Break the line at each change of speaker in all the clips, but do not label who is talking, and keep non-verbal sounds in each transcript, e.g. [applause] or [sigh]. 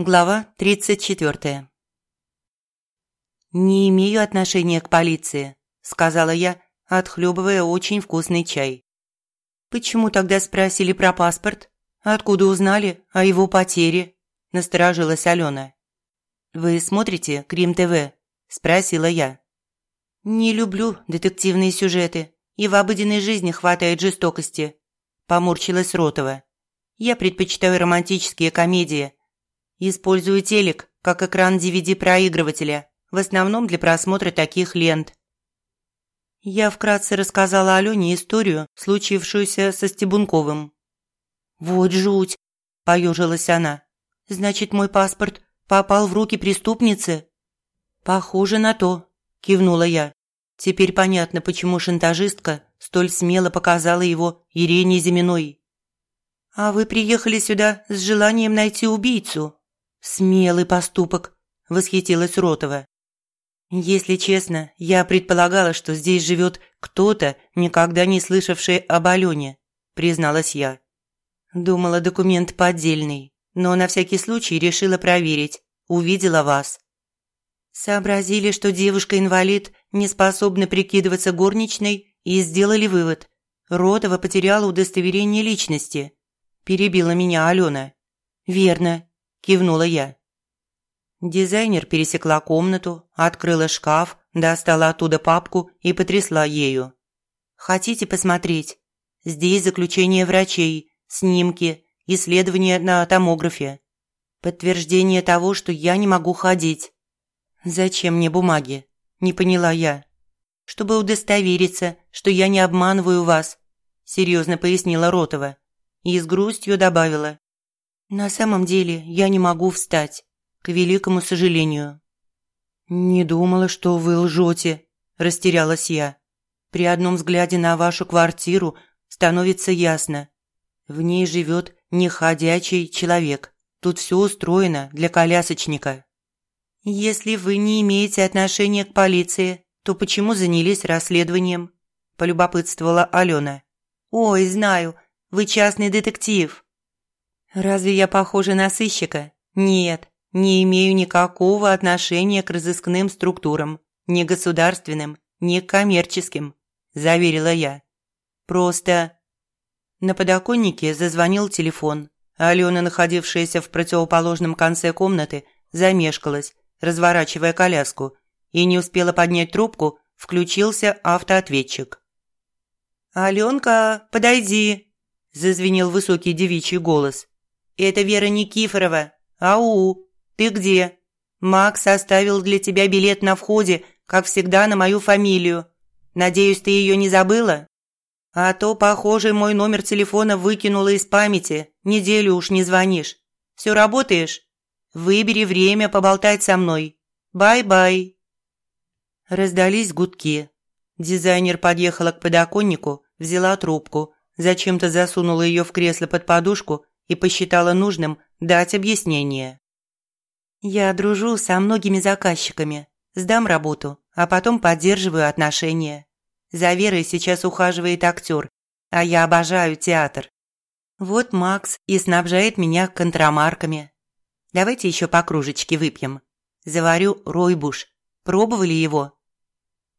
Глава 34. «Не имею отношения к полиции», – сказала я, отхлебывая очень вкусный чай. «Почему тогда спросили про паспорт? Откуда узнали о его потере?» – насторожилась Алена. «Вы смотрите Крим-ТВ?» – спросила я. «Не люблю детективные сюжеты, и в обыденной жизни хватает жестокости», – поморщилась Ротова. «Я предпочитаю романтические комедии – Использую телек как экран DVD-проигрывателя, в основном для просмотра таких лент. Я вкратце рассказала Алене историю, случившуюся со Стебунковым. «Вот жуть!» – поежилась она. «Значит, мой паспорт попал в руки преступницы?» «Похоже на то», – кивнула я. Теперь понятно, почему шантажистка столь смело показала его Ирине Зиминой. «А вы приехали сюда с желанием найти убийцу?» «Смелый поступок», – восхитилась Ротова. «Если честно, я предполагала, что здесь живет кто-то, никогда не слышавший об Алене», – призналась я. Думала, документ поддельный, но на всякий случай решила проверить. Увидела вас. Сообразили, что девушка-инвалид не способна прикидываться горничной и сделали вывод. Ротова потеряла удостоверение личности. Перебила меня Алена. «Верно, – кивнула я. Дизайнер пересекла комнату, открыла шкаф, достала оттуда папку и потрясла ею. «Хотите посмотреть? Здесь заключение врачей, снимки, исследования на томографе. Подтверждение того, что я не могу ходить. Зачем мне бумаги? Не поняла я. Чтобы удостовериться, что я не обманываю вас, серьезно пояснила Ротова и с грустью добавила. На самом деле я не могу встать, к великому сожалению. «Не думала, что вы лжете», – растерялась я. «При одном взгляде на вашу квартиру становится ясно. В ней живет неходячий человек. Тут все устроено для колясочника». «Если вы не имеете отношения к полиции, то почему занялись расследованием?» – полюбопытствовала Алена. «Ой, знаю, вы частный детектив». Разве я похожа на сыщика? Нет, не имею никакого отношения к разыскным структурам, ни государственным, ни коммерческим, заверила я. Просто... На подоконнике зазвонил телефон. Алена, находившаяся в противоположном конце комнаты, замешкалась, разворачивая коляску, и не успела поднять трубку, включился автоответчик. «Аленка, подойди!» – зазвенел высокий девичий голос. «Это Вера Никифорова. Ау, ты где? Макс оставил для тебя билет на входе, как всегда, на мою фамилию. Надеюсь, ты ее не забыла? А то, похоже, мой номер телефона выкинула из памяти. Неделю уж не звонишь. Все работаешь? Выбери время поболтать со мной. Bye-bye». Раздались гудки. Дизайнер подъехала к подоконнику, взяла трубку, зачем-то засунула ее в кресло под подушку и посчитала нужным дать объяснение. «Я дружу со многими заказчиками, сдам работу, а потом поддерживаю отношения. За Верой сейчас ухаживает актер, а я обожаю театр. Вот Макс и снабжает меня контрамарками. Давайте еще по кружечке выпьем. Заварю ройбуш. Пробовали его?»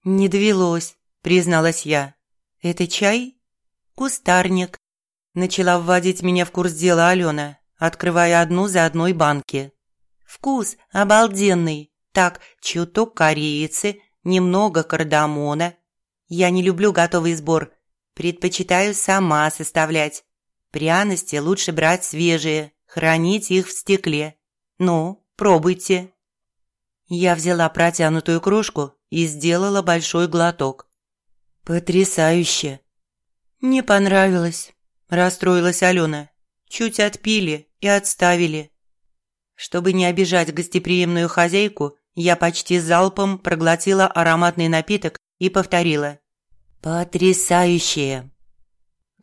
«Не довелось», призналась я. «Это чай?» «Кустарник», Начала вводить меня в курс дела Алена, открывая одну за одной банки. Вкус обалденный. Так, чуток корицы, немного кардамона. Я не люблю готовый сбор. Предпочитаю сама составлять. Пряности лучше брать свежие, хранить их в стекле. Ну, пробуйте. Я взяла протянутую кружку и сделала большой глоток. Потрясающе. Не понравилось. Расстроилась Алена. Чуть отпили и отставили. Чтобы не обижать гостеприимную хозяйку, я почти залпом проглотила ароматный напиток и повторила. «Потрясающее!»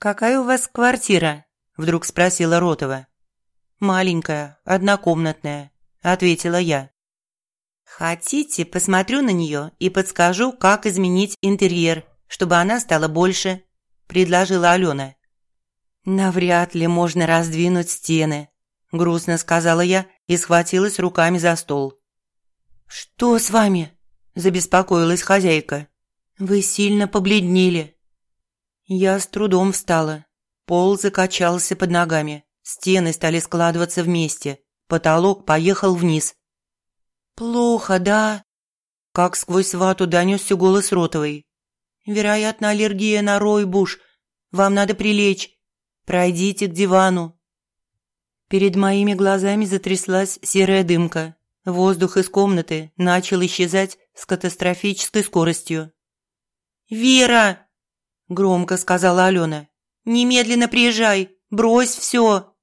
«Какая у вас квартира?» – вдруг спросила Ротова. «Маленькая, однокомнатная», – ответила я. «Хотите, посмотрю на нее и подскажу, как изменить интерьер, чтобы она стала больше», – предложила Алена. «Навряд ли можно раздвинуть стены», – грустно сказала я и схватилась руками за стол. «Что с вами?» – забеспокоилась хозяйка. «Вы сильно побледнели». Я с трудом встала. Пол закачался под ногами, стены стали складываться вместе, потолок поехал вниз. «Плохо, да?» Как сквозь вату донесся голос Ротовой. «Вероятно, аллергия на ройбуш. Вам надо прилечь. Пройдите к дивану». Перед моими глазами затряслась серая дымка. Воздух из комнаты начал исчезать с катастрофической скоростью. «Вера!» – громко сказала Алена. «Немедленно приезжай! Брось все!»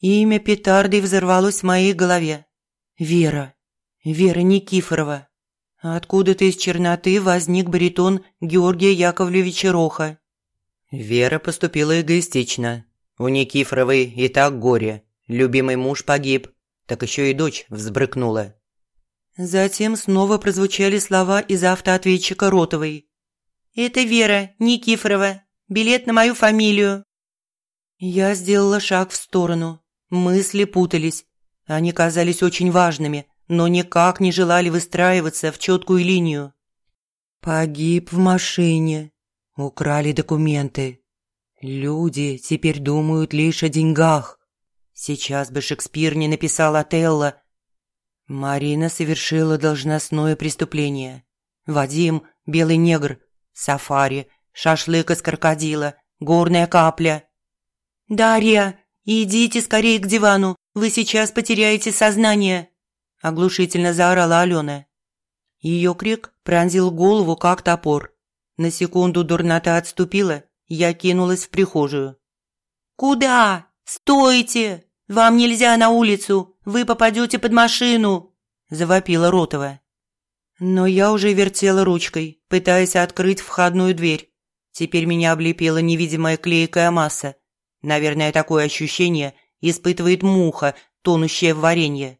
Имя петардой взорвалось в моей голове. «Вера! Вера Никифорова!» Откуда-то из черноты возник баритон Георгия Яковлевича Роха.
Вера поступила эгоистично. У Никифоровой и так горе. Любимый муж погиб, так еще и дочь взбрыкнула.
Затем снова прозвучали слова из автоответчика Ротовой. «Это Вера Никифорова. Билет на мою фамилию». Я сделала шаг в сторону. Мысли путались. Они казались очень важными, но никак не желали выстраиваться в четкую линию. Погиб в машине. Украли документы. Люди теперь думают лишь о деньгах. Сейчас бы Шекспир не написал Отелло. Марина совершила должностное преступление. Вадим – белый негр, сафари, шашлык из крокодила, горная капля. «Дарья, идите скорее к дивану, вы сейчас потеряете сознание!» оглушительно заорала Алена. Ее крик пронзил голову, как топор. На секунду дурнота отступила, я кинулась в прихожую. «Куда? Стойте! Вам нельзя на улицу! Вы попадете под машину!» – завопила Ротова. Но я уже вертела ручкой, пытаясь открыть входную дверь. Теперь меня облепила невидимая клейкая масса. Наверное, такое ощущение испытывает муха, тонущая в варенье.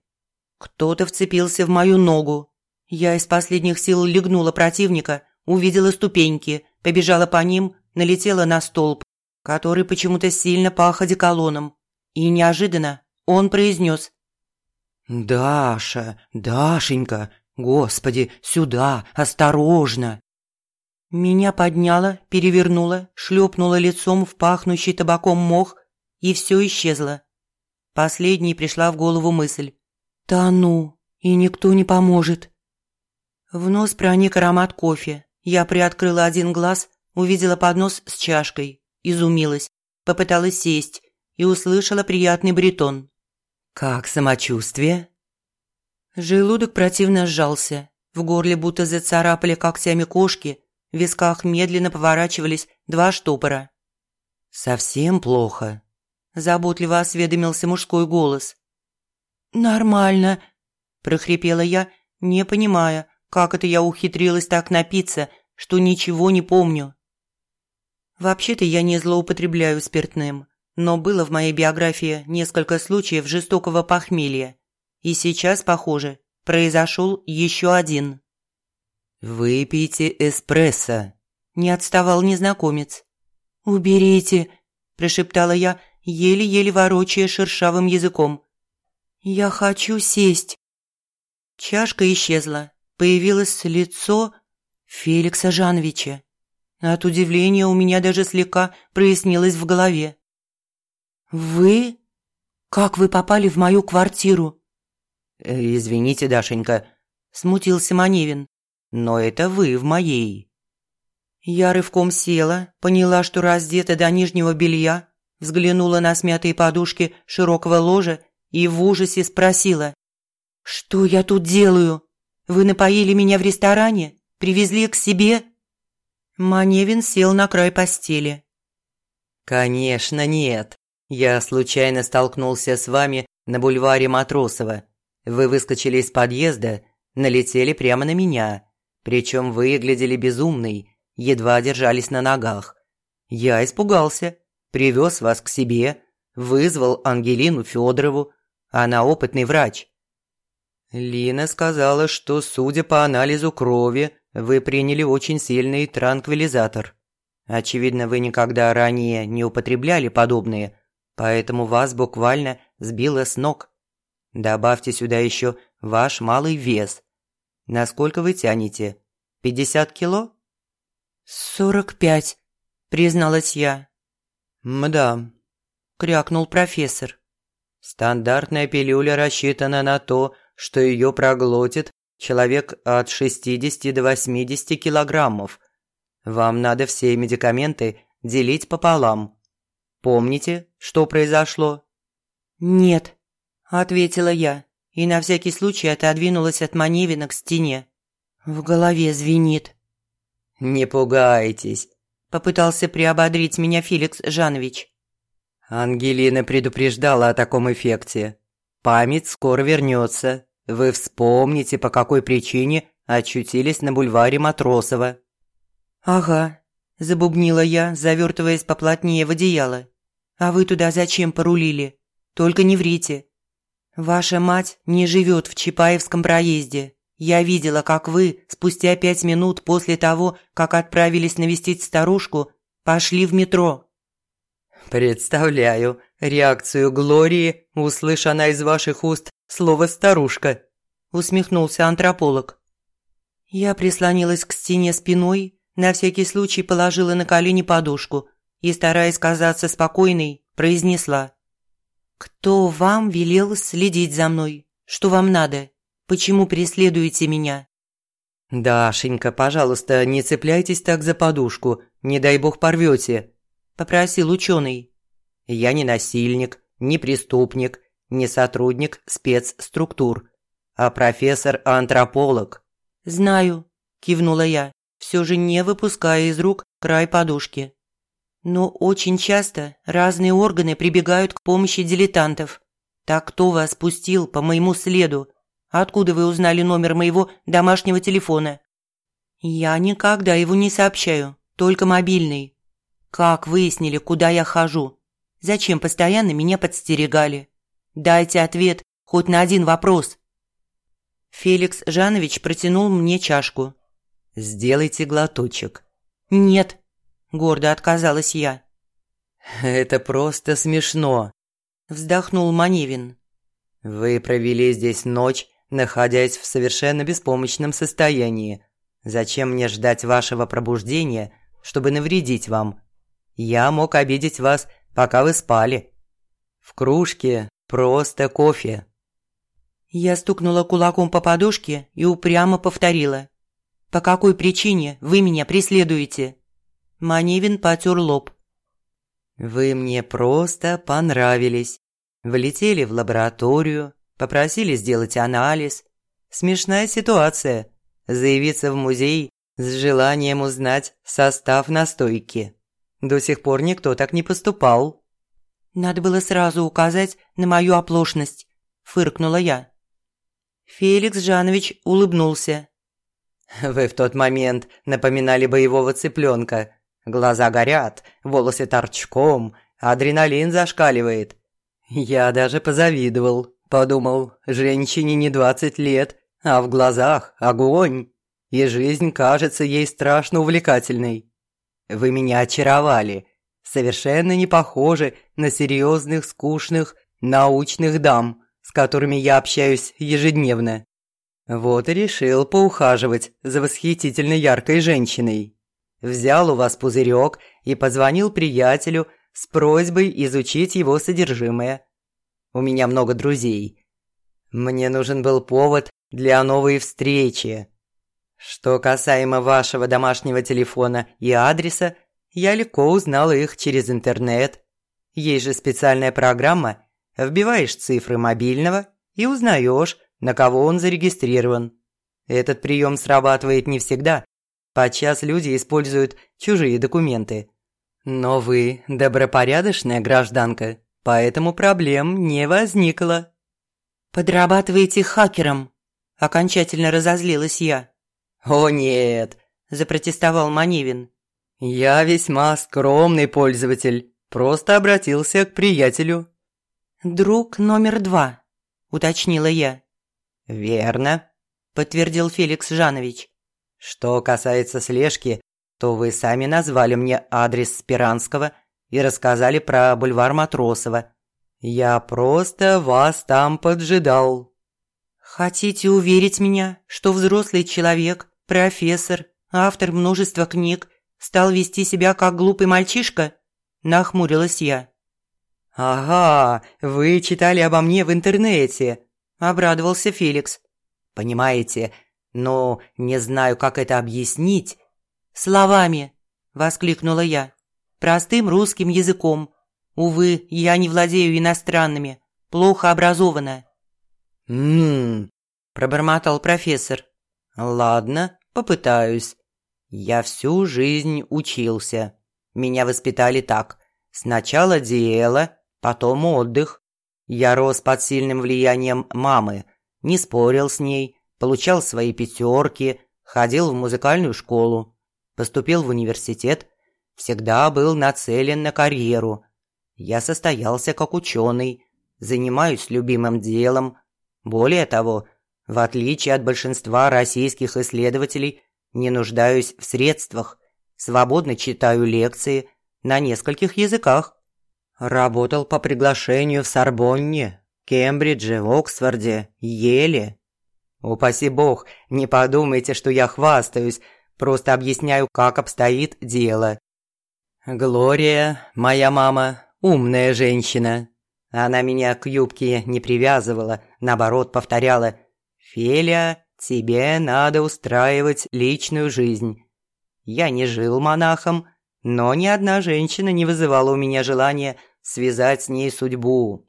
Кто-то вцепился в мою ногу. Я из последних сил легнула противника, увидела ступеньки, побежала по ним, налетела на столб, который почему-то сильно пах одеколоном. И неожиданно он произнес.
«Даша, Дашенька, господи, сюда, осторожно!»
Меня подняло, перевернуло, шлепнуло лицом в пахнущий табаком мох, и все исчезло. Последней пришла в голову мысль. «Тону, и никто не поможет». В нос проник аромат кофе. Я приоткрыла один глаз, увидела поднос с чашкой, изумилась, попыталась сесть и услышала приятный бритон.
«Как самочувствие?»
Желудок противно сжался, в горле будто зацарапали когтями кошки, в висках медленно поворачивались два штопора.
«Совсем плохо?»
– заботливо осведомился мужской голос. «Нормально», – прохрипела я, не понимая, как это я ухитрилась так напиться, что ничего не помню. Вообще-то я не злоупотребляю спиртным, но было в моей биографии несколько случаев жестокого похмелья. И сейчас, похоже, произошел еще один.
«Выпейте эспрессо», – не отставал незнакомец.
«Уберите», – прошептала я, еле-еле ворочая шершавым языком. «Я хочу сесть». Чашка исчезла. Появилось лицо Феликса Жановича. От удивления у меня даже слегка прояснилось в голове. «Вы? Как вы попали в мою квартиру?»
«Э, «Извините, Дашенька», – смутился Маневин. «Но это вы в моей».
Я рывком села, поняла, что раздета до нижнего белья, взглянула на смятые подушки широкого ложа и в ужасе спросила. «Что я тут делаю? Вы напоили меня в ресторане? Привезли к себе?» Маневин сел на край постели.
«Конечно нет. Я случайно столкнулся с вами на бульваре Матросова. Вы выскочили из подъезда, налетели прямо на меня. Причем выглядели безумной, едва держались на ногах. Я испугался, привез вас к себе, вызвал Ангелину Федорову, она опытный врач. Лина сказала, что, судя по анализу крови, вы приняли очень сильный транквилизатор. Очевидно, вы никогда ранее не употребляли подобные, поэтому вас буквально сбило с ног. Добавьте сюда еще ваш малый вес. Насколько вы тянете? 50 кило?»
«Сорок пять», – призналась я.
«Мда», – крякнул профессор. «Стандартная пилюля рассчитана на то, что ее проглотит человек от 60 до 80 килограммов. Вам надо все медикаменты делить пополам. Помните, что произошло?»
«Нет», – ответила я и на всякий случай отодвинулась от Маневина к стене. В голове звенит.
«Не пугайтесь», – попытался приободрить меня Феликс Жанович. Ангелина предупреждала о таком эффекте. Память скоро вернется. Вы вспомните, по какой причине очутились на бульваре Матросова.
«Ага», – забубнила я, завертываясь поплотнее в одеяло. «А вы туда зачем порулили? Только не врите. Ваша мать не живет в Чапаевском проезде. Я видела, как вы, спустя пять минут после того, как отправились навестить старушку, пошли в метро».
«Представляю реакцию Глории, услышь она из ваших уст слово «старушка», – усмехнулся антрополог.
Я прислонилась к стене спиной, на всякий случай положила на колени подушку и, стараясь казаться спокойной, произнесла. «Кто вам велел следить за мной? Что вам надо?» Почему преследуете меня?»
«Дашенька, пожалуйста, не цепляйтесь так за подушку, не дай бог порвете», – попросил ученый. «Я не насильник, не преступник, не сотрудник спецструктур, а профессор-антрополог».
«Знаю», – кивнула я, все же не выпуская из рук край подушки. «Но очень часто разные органы прибегают к помощи дилетантов. Так кто вас пустил по моему следу? Откуда вы узнали номер моего домашнего телефона?» «Я никогда его не сообщаю, только мобильный». «Как выяснили, куда я хожу? Зачем постоянно меня подстерегали? Дайте ответ хоть на один вопрос». Феликс Жанович протянул мне чашку.
«Сделайте глоточек».
«Нет», – гордо отказалась я.
«Это просто смешно», – вздохнул Маневин. «Вы провели здесь ночь находясь в совершенно беспомощном состоянии. Зачем мне ждать вашего пробуждения, чтобы навредить вам? Я мог обидеть вас, пока вы спали. В кружке просто кофе».
Я стукнула кулаком по подушке и упрямо повторила. «По какой причине вы меня преследуете?» Маневин потер лоб.
«Вы мне просто понравились. Влетели в лабораторию, Попросили сделать анализ. Смешная ситуация. Заявиться в музей с желанием узнать состав настойки. До сих пор никто так не поступал.
«Надо было сразу указать на мою оплошность», – фыркнула я. Феликс Жанович улыбнулся. [laughs]
«Вы в тот момент напоминали боевого цыпленка. Глаза горят, волосы торчком, адреналин зашкаливает. Я даже позавидовал». Подумал, женщине не двадцать лет, а в глазах огонь, и жизнь кажется ей страшно увлекательной. Вы меня очаровали, совершенно не похожи на серьезных, скучных, научных дам, с которыми я общаюсь ежедневно. Вот и решил поухаживать за восхитительно яркой женщиной. Взял у вас пузырек и позвонил приятелю с просьбой изучить его содержимое. У меня много друзей. Мне нужен был повод для новой встречи. Что касаемо вашего домашнего телефона и адреса, я легко узнала их через интернет. Есть же специальная программа. Вбиваешь цифры мобильного и узнаешь, на кого он зарегистрирован. Этот прием срабатывает не всегда. Подчас люди используют чужие документы. Но вы добропорядочная гражданка поэтому проблем не возникло».
«Подрабатываете хакером?» – окончательно разозлилась я.
«О нет!» – запротестовал Маневин. «Я весьма скромный пользователь, просто обратился к приятелю».
«Друг номер два», – уточнила я.
«Верно», – подтвердил Феликс Жанович. «Что касается слежки, то вы сами назвали мне адрес Спиранского – и рассказали про бульвар Матросова. Я просто вас там поджидал».
«Хотите уверить меня, что взрослый человек, профессор, автор множества книг, стал вести себя как глупый мальчишка?» – нахмурилась я.
«Ага, вы читали обо мне в интернете», – обрадовался Феликс. «Понимаете, но не знаю, как это объяснить».
«Словами», – воскликнула я, – «простым русским языком. Увы, я не владею иностранными, плохо образована».
«М-м-м», пробормотал профессор. «Ладно, попытаюсь. Я всю жизнь учился. Меня воспитали так. Сначала дело, потом отдых. Я рос под сильным влиянием мамы, не спорил с ней, получал свои пятерки, ходил в музыкальную школу, поступил в университет, всегда был нацелен на карьеру. Я состоялся как ученый, занимаюсь любимым делом. Более того, в отличие от большинства российских исследователей, не нуждаюсь в средствах, свободно читаю лекции на нескольких языках. Работал по приглашению в Сорбонне, Кембридже, Оксфорде, Еле. Упаси бог, не подумайте, что я хвастаюсь, просто объясняю, как обстоит дело. Глория, моя мама, умная женщина. Она меня к юбке не привязывала, наоборот повторяла «Феля, тебе надо устраивать личную жизнь». Я не жил монахом, но ни одна женщина не вызывала у меня желания связать с ней судьбу.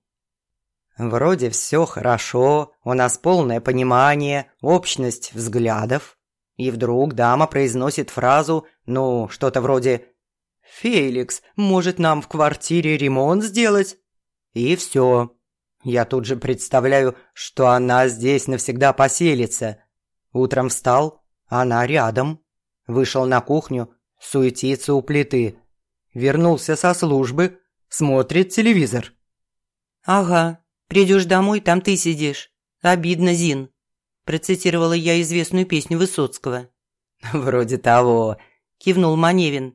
Вроде все хорошо, у нас полное понимание, общность взглядов. И вдруг дама произносит фразу, ну, что-то вроде «Феликс, может нам в квартире ремонт сделать?» И все. Я тут же представляю, что она здесь навсегда поселится. Утром встал, она рядом. Вышел на кухню, суетится у плиты. Вернулся со службы, смотрит телевизор.
«Ага, придешь домой, там ты сидишь. Обидно, Зин», – процитировала я известную песню Высоцкого. [laughs]
«Вроде того», – кивнул Маневин.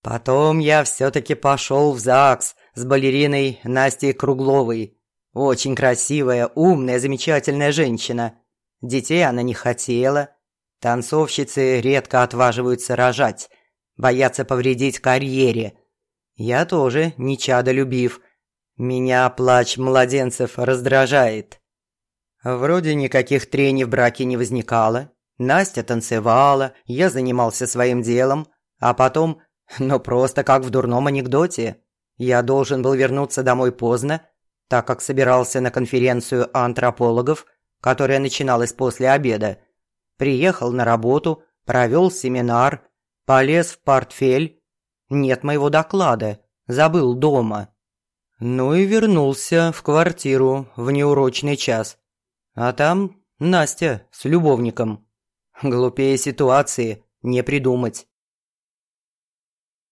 «Потом я все-таки пошел в ЗАГС с балериной Настей Кругловой. Очень красивая, умная, замечательная женщина. Детей она не хотела, Танцовщицы редко отваживаются рожать, боятся повредить карьере. Я тоже не чадолюбив. Меня плач младенцев раздражает. Вроде никаких трений в браке не возникало. Настя танцевала, я занимался своим делом, а потом, ну просто как в дурном анекдоте, я должен был вернуться домой поздно, так как собирался на конференцию антропологов, которая начиналась после обеда. Приехал на работу, провел семинар, полез в портфель. Нет моего доклада, забыл дома. Ну и вернулся в квартиру в неурочный час. А там Настя с любовником. Глупее ситуации не придумать.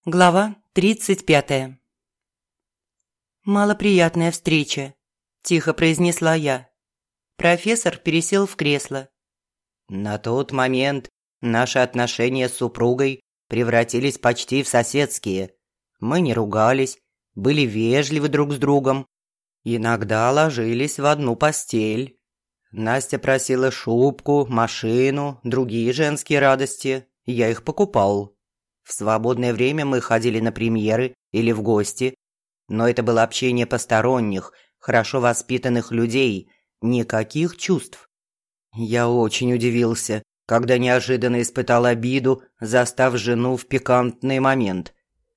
Глава тридцать пятая. «Малоприятная встреча», – тихо произнесла я. Профессор пересел в кресло,
на тот момент наши отношения с супругой превратились почти в соседские. Мы не ругались, были вежливы друг с другом. Иногда ложились в одну постель. Настя просила шубку, машину, другие женские радости. Я их покупал. В свободное время мы ходили на премьеры или в гости. Но это было общение посторонних, хорошо воспитанных людей, никаких чувств. Я очень удивился, когда неожиданно испытал обиду, застав жену в пикантный момент.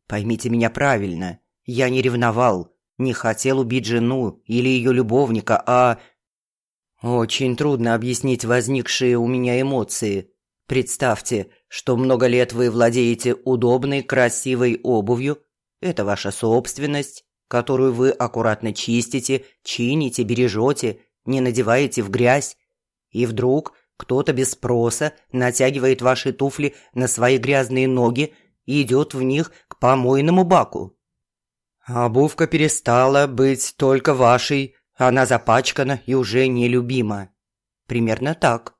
Поймите меня правильно, я не ревновал, не хотел убить жену или ее любовника, а... Очень трудно объяснить возникшие у меня эмоции. Представьте, что много лет вы владеете удобной, красивой обувью. Это ваша собственность, которую вы аккуратно чистите, чините, бережете, не надеваете в грязь. И вдруг кто-то без спроса натягивает ваши туфли на свои грязные ноги и идет в них к помойному баку. Обувка перестала быть только вашей, она запачкана и уже нелюбима. Примерно так.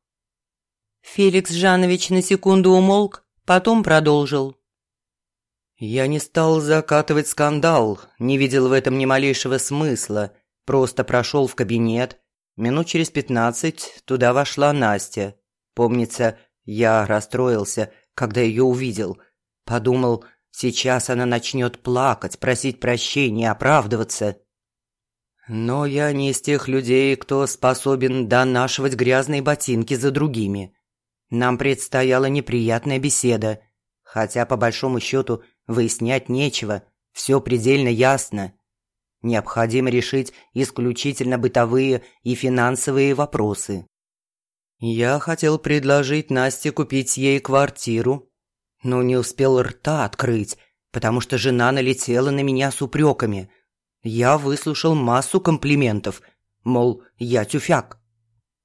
Феликс Жанович на секунду умолк, потом продолжил.
Я не стал закатывать скандал, не видел в этом ни малейшего смысла, просто прошел в кабинет. Минут через пятнадцать туда вошла Настя. Помнится, я расстроился, когда ее увидел. Подумал, сейчас она начнет плакать, просить прощения, оправдываться. Но я не из тех людей, кто способен донашивать грязные ботинки за другими. Нам предстояла неприятная беседа, хотя по большому счету выяснять нечего, все предельно ясно. Необходимо решить исключительно бытовые и финансовые вопросы. Я хотел предложить Насте купить ей квартиру, но не успел рта открыть, потому что жена налетела на меня с упреками. Я выслушал массу комплиментов, мол, я тюфяк.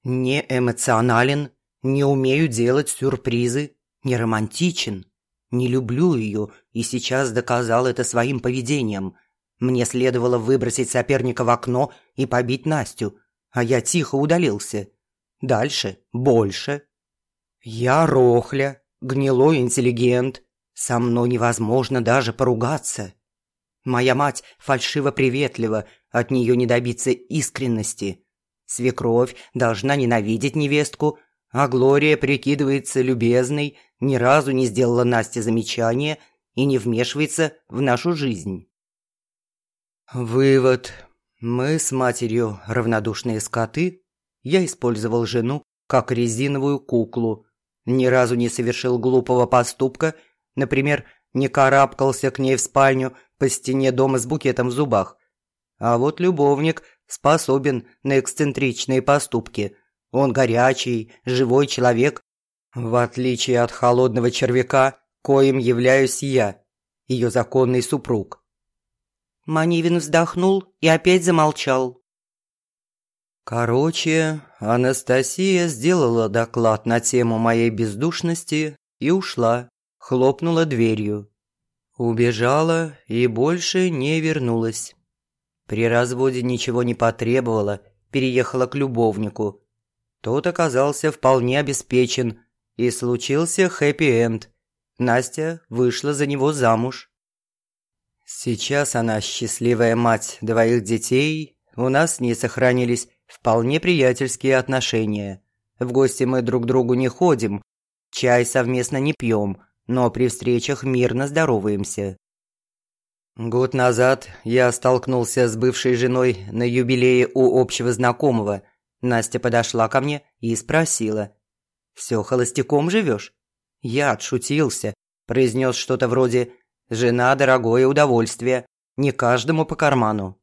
Не эмоционален, не умею делать сюрпризы, не романтичен. Не люблю ее и сейчас доказал это своим поведением. Мне следовало выбросить соперника в окно и побить Настю, а я тихо удалился. Дальше больше. Я рохля, гнилой интеллигент. Со мной невозможно даже поругаться. Моя мать фальшиво-приветлива, от нее не добиться искренности. Свекровь должна ненавидеть невестку, а Глория прикидывается любезной, ни разу не сделала Насте замечания и не вмешивается в нашу жизнь. Вывод. Мы с матерью равнодушные скоты. Я использовал жену как резиновую куклу. Ни разу не совершил глупого поступка, например, не карабкался к ней в спальню по стене дома с букетом в зубах. А вот любовник способен на эксцентричные поступки – он горячий, живой человек, в отличие от холодного червяка, коим являюсь я, ее законный супруг.
Манивин вздохнул и опять замолчал.
Короче, Анастасия сделала доклад на тему моей бездушности и ушла, хлопнула дверью. Убежала и больше не вернулась. При разводе ничего не потребовала, переехала к любовнику, тот оказался вполне обеспечен, и случился хэппи-энд. Настя вышла за него замуж. Сейчас она счастливая мать двоих детей, у нас с ней сохранились вполне приятельские отношения. В гости мы друг другу не ходим, чай совместно не пьем, но при встречах мирно здороваемся. Год назад я столкнулся с бывшей женой на юбилее у общего знакомого – Настя подошла ко мне и спросила. «Все холостяком живешь?» Я отшутился, произнес что-то вроде «Жена – дорогое удовольствие, не каждому по карману».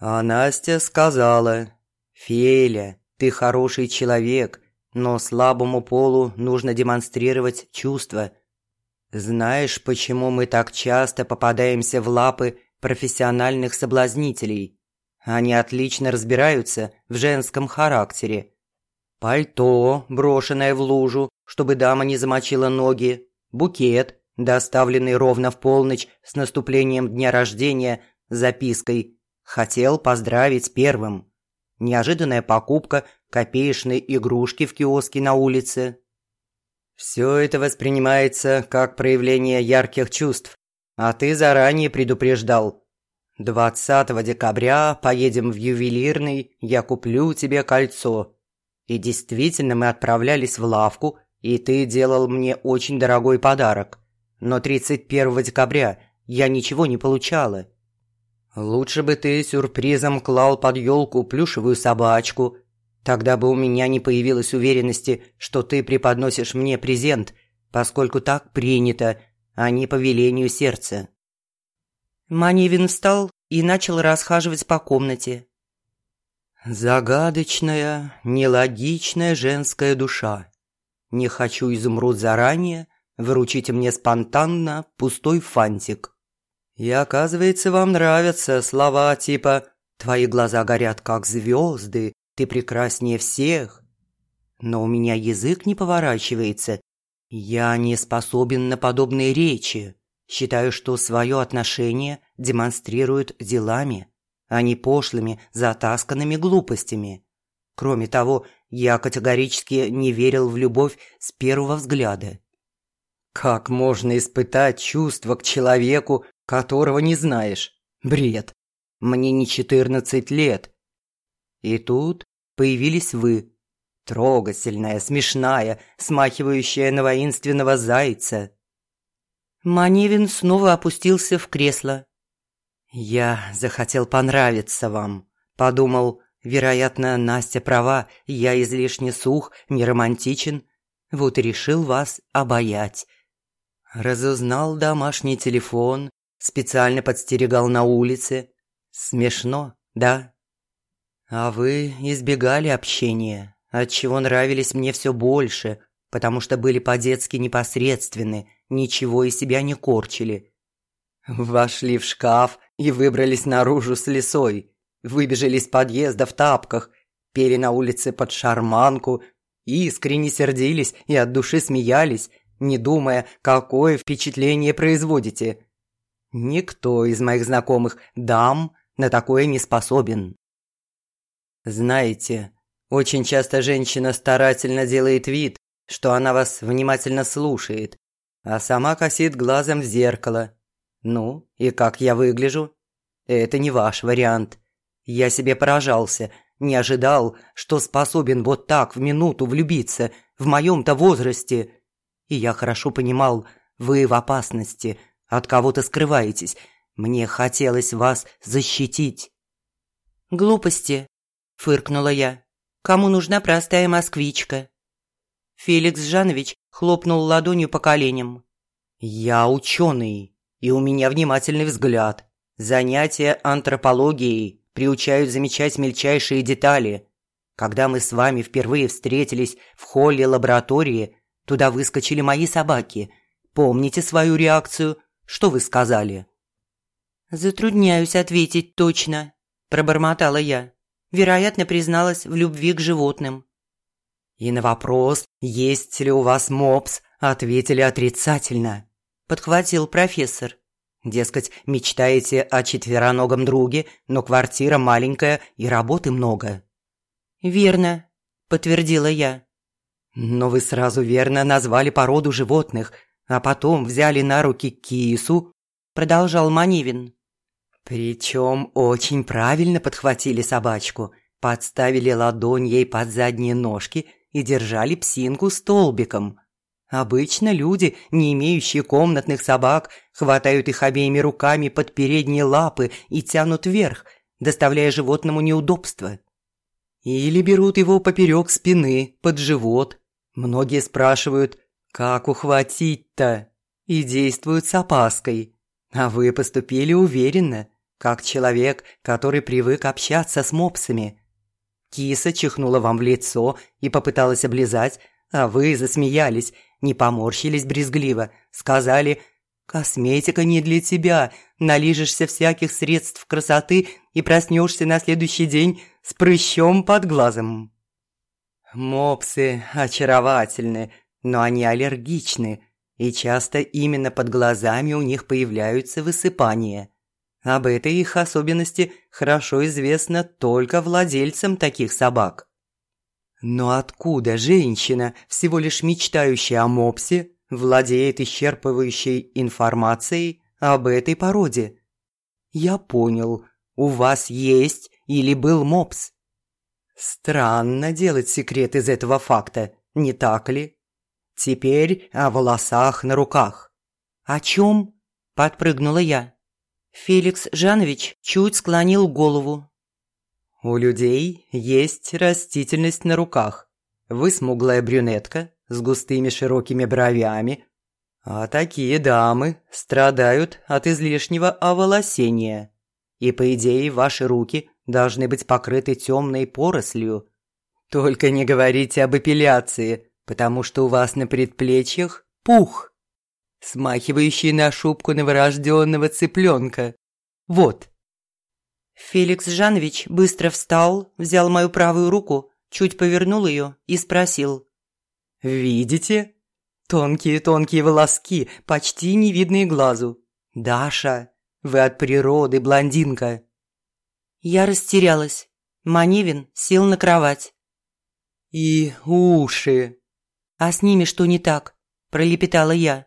А Настя сказала «Феля, ты хороший человек, но слабому полу нужно демонстрировать чувства. Знаешь, почему мы так часто попадаемся в лапы профессиональных соблазнителей?» Они отлично разбираются в женском характере. Пальто, брошенное в лужу, чтобы дама не замочила ноги, букет, доставленный ровно в полночь с наступлением дня рождения запиской «Хотел поздравить первым». Неожиданная покупка копеечной игрушки в киоске на улице. Все это воспринимается как проявление ярких чувств, а ты заранее предупреждал, 20 декабря поедем в ювелирный, я куплю тебе кольцо. И действительно мы отправлялись в лавку, и ты делал мне очень дорогой подарок. Но 31 декабря я ничего не получала. Лучше бы ты сюрпризом клал под елку плюшевую собачку. Тогда бы у меня не появилось уверенности, что ты преподносишь мне презент, поскольку так принято, а не по велению сердца.
Маневин встал и начал расхаживать по комнате.
«Загадочная, нелогичная женская душа. Не хочу изумруд заранее, вручите мне спонтанно пустой фантик. И оказывается, вам нравятся слова типа «Твои глаза горят, как звезды, ты прекраснее всех». Но у меня язык не поворачивается. Я не способен на подобные речи. Считаю, что свое отношение демонстрируют делами, а не пошлыми, затасканными глупостями. Кроме того, я категорически не верил в любовь с первого взгляда. Как можно испытать чувство к человеку, которого не знаешь? Бред. Мне не четырнадцать лет. И тут появились вы. Трогательная, смешная, смахивающая на воинственного зайца.
Маневин снова опустился в кресло.
«Я захотел понравиться вам. Подумал, вероятно, Настя права, я излишне сух, не романтичен. Вот и решил вас обаять. Разузнал домашний телефон, специально подстерегал на улице. Смешно, да? А вы избегали общения, отчего нравились мне все больше, потому что были по-детски непосредственны, ничего из себя не корчили. Вошли в шкаф и выбрались наружу с лесой. Выбежали из подъезда в тапках, пели на улице под шарманку, искренне сердились и от души смеялись, не думая, какое впечатление производите. Никто из моих знакомых дам на такое не способен. Знаете, очень часто женщина старательно делает вид, что она вас внимательно слушает, а сама косит глазом в зеркало. Ну, и как я выгляжу? Это не ваш вариант. Я себе поражался, не ожидал, что способен вот так в минуту влюбиться в моем-то возрасте. И я хорошо понимал, вы в опасности, от кого-то скрываетесь. Мне хотелось вас защитить.
«Глупости», – фыркнула я. «Кому нужна простая москвичка?» Феликс Жанович хлопнул ладонью по коленям.
«Я ученый, и у меня внимательный взгляд. Занятия антропологией приучают замечать мельчайшие детали. Когда мы с вами впервые встретились в холле лаборатории, туда выскочили мои собаки. Помните свою реакцию? Что вы сказали?»
«Затрудняюсь ответить точно», – пробормотала я. Вероятно, призналась в любви к животным.
И на вопрос, есть ли у вас мопс, ответили отрицательно. Подхватил профессор. Дескать, мечтаете о четвероногом друге, но квартира маленькая и работы много.
«Верно», – подтвердила я.
«Но вы сразу верно назвали породу животных, а потом взяли на руки кису», – продолжал Манивин. «Причем очень правильно подхватили собачку, подставили ладонь ей под задние ножки – и держали псинку столбиком. Обычно люди, не имеющие комнатных собак, хватают их обеими руками под передние лапы и тянут вверх, доставляя животному неудобства. Или берут его поперек спины, под живот. Многие спрашивают, как ухватить-то, и действуют с опаской. А вы поступили уверенно, как человек, который привык общаться с мопсами. Киса чихнула вам в лицо и попыталась облизать, а вы засмеялись, не поморщились брезгливо, сказали «Косметика не для тебя, налижешься всяких средств красоты и проснешься на следующий день с прыщом под глазом». Мопсы очаровательны, но они аллергичны, и часто именно под глазами у них появляются высыпания. Об этой их особенности хорошо известно только владельцам таких собак. Но откуда женщина, всего лишь мечтающая о мопсе, владеет исчерпывающей информацией об этой породе? Я понял, у вас есть или был мопс. Странно делать секрет из этого факта, не так ли? Теперь о волосах на руках.
«О чем?» – подпрыгнула я. Феликс Жанович чуть склонил голову.
«У людей есть растительность на руках. Вы смуглая брюнетка с густыми широкими бровями, а такие дамы страдают от излишнего оволосения. И, по идее, ваши руки должны быть покрыты темной порослью. Только не говорите об эпиляции, потому что у вас на предплечьях пух» смахивающий на шубку новорожденного цыпленка. Вот.
Феликс Жанович быстро встал, взял мою правую руку, чуть повернул ее и спросил.
«Видите? Тонкие-тонкие волоски, почти не видные глазу. Даша, вы от природы блондинка».
Я растерялась. Маневин сел на кровать.
«И уши».
«А с ними что не так?» – пролепетала я.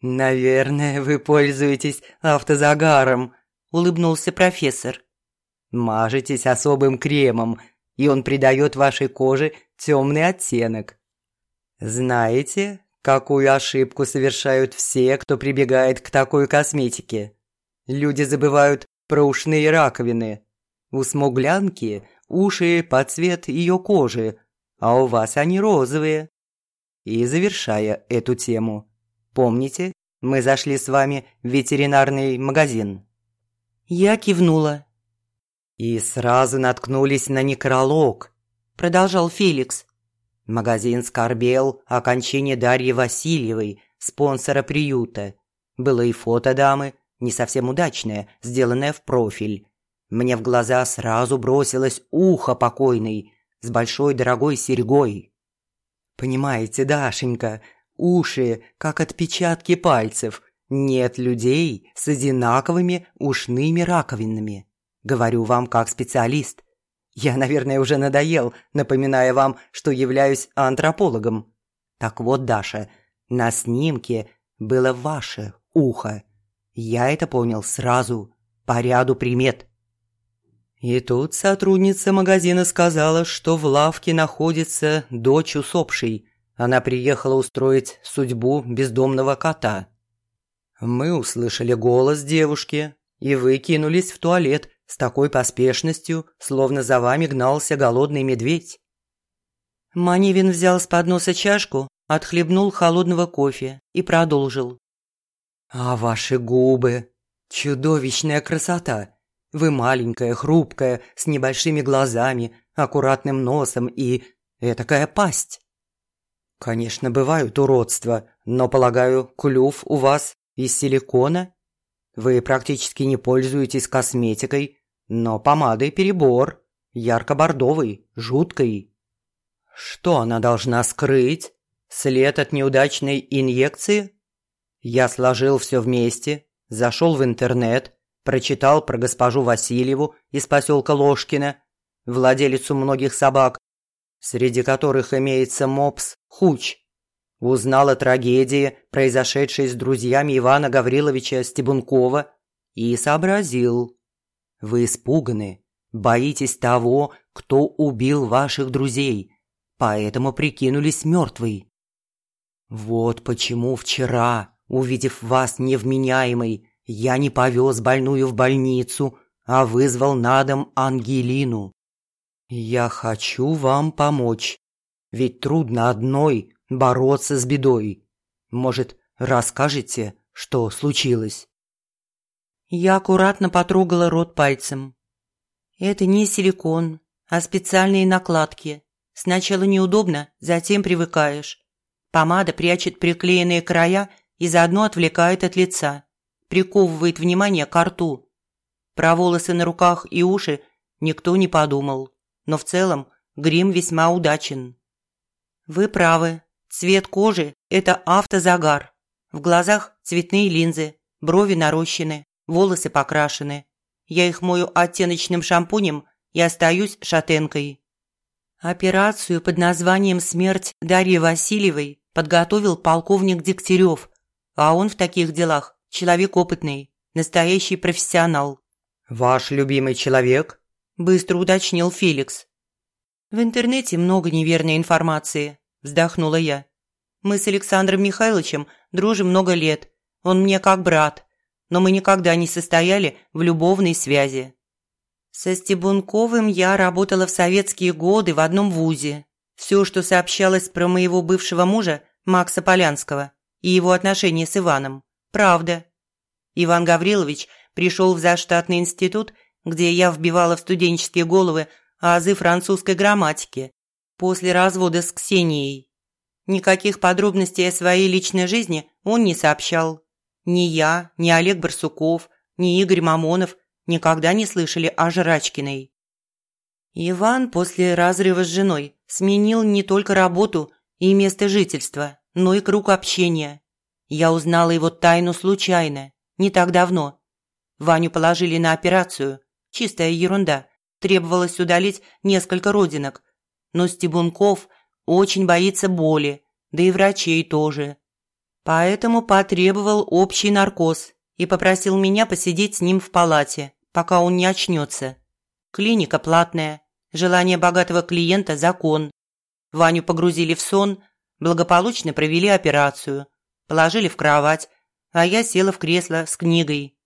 «Наверное, вы пользуетесь автозагаром», – улыбнулся профессор. «Мажетесь особым кремом, и он придает вашей коже темный оттенок. Знаете, какую ошибку совершают все, кто прибегает к такой косметике? Люди забывают про ушные раковины. У смуглянки уши под цвет ее кожи, а у вас они розовые. И завершая эту тему, помните, мы зашли с вами в ветеринарный магазин?
Я кивнула.
И сразу наткнулись на некролог, продолжал Феликс. Магазин скорбел о кончине Дарьи Васильевой, спонсора приюта. Было и фото дамы, не совсем удачное, сделанное в профиль. Мне в глаза сразу бросилось ухо покойной с большой дорогой серьгой. Понимаете, Дашенька, уши, как отпечатки пальцев. Нет людей с одинаковыми ушными раковинами. Говорю вам как специалист. Я, наверное, уже надоел, напоминая вам, что являюсь антропологом. Так вот, Даша, на снимке было ваше ухо. Я это понял сразу, по ряду примет. И тут сотрудница магазина сказала, что в лавке находится дочь усопшей. Она приехала устроить судьбу бездомного кота. Мы услышали голос девушки и выкинулись в туалет с такой поспешностью, словно за вами гнался голодный медведь.
Манивин взял с подноса чашку, отхлебнул холодного кофе и продолжил.
«А ваши губы! Чудовищная красота! Вы маленькая, хрупкая, с небольшими глазами, аккуратным носом и... этакая пасть!» «Конечно, бывают уродства, но, полагаю, клюв у вас из силикона? Вы практически не пользуетесь косметикой, но помадой перебор, ярко-бордовый, жуткой. Что она должна скрыть? След от неудачной инъекции? Я сложил все вместе, зашел в интернет, прочитал про госпожу Васильеву из поселка Ложкина, владелицу многих собак, среди которых имеется мопс Хуч. Узнал о трагедии, произошедшей с друзьями Ивана Гавриловича Стебункова, и сообразил. Вы испуганы, боитесь того, кто убил ваших друзей, поэтому прикинулись мертвой. Вот почему вчера, увидев вас невменяемой, я не повез больную в больницу, а вызвал на дом Ангелину. Я хочу вам помочь, ведь трудно одной бороться с бедой. Может, расскажете, что случилось?»
Я аккуратно потрогала рот пальцем. «Это не силикон, а специальные накладки. Сначала неудобно, затем привыкаешь. Помада прячет приклеенные края и заодно отвлекает от лица, приковывает внимание к рту. Про волосы на руках и уши никто не подумал, но в целом грим весьма удачен. Вы правы, цвет кожи – это автозагар. В глазах цветные линзы, брови нарощены, волосы покрашены. Я их мою оттеночным шампунем и остаюсь шатенкой. Операцию под названием «Смерть Дарьи Васильевой» подготовил полковник Дегтярев, а он в таких делах человек опытный, настоящий профессионал.
«Ваш любимый человек?»
– быстро уточнил Феликс. «В интернете много неверной информации», – вздохнула я. «Мы с Александром Михайловичем дружим много лет. Он мне как брат, но мы никогда не состояли в любовной связи. Со Стебунковым я работала в советские годы в одном вузе. Все, что сообщалось про моего бывшего мужа, Макса Полянского, и его отношения с Иваном, правда. Иван Гаврилович пришел в заштатный институт, где я вбивала в студенческие головы азы французской грамматики после развода с Ксенией. Никаких подробностей о своей личной жизни он не сообщал. Ни я, ни Олег Барсуков, ни Игорь Мамонов никогда не слышали о Жрачкиной. Иван после разрыва с женой сменил не только работу и место жительства, но и круг общения. Я узнала его тайну случайно, не так давно. Ваню положили на операцию, чистая ерунда, требовалось удалить несколько родинок. Но Стебунков очень боится боли, да и врачей тоже. Поэтому потребовал общий наркоз и попросил меня посидеть с ним в палате, пока он не очнется. Клиника платная, желание богатого клиента – закон. Ваню погрузили в сон, благополучно провели операцию, положили в кровать, а я села в кресло с книгой.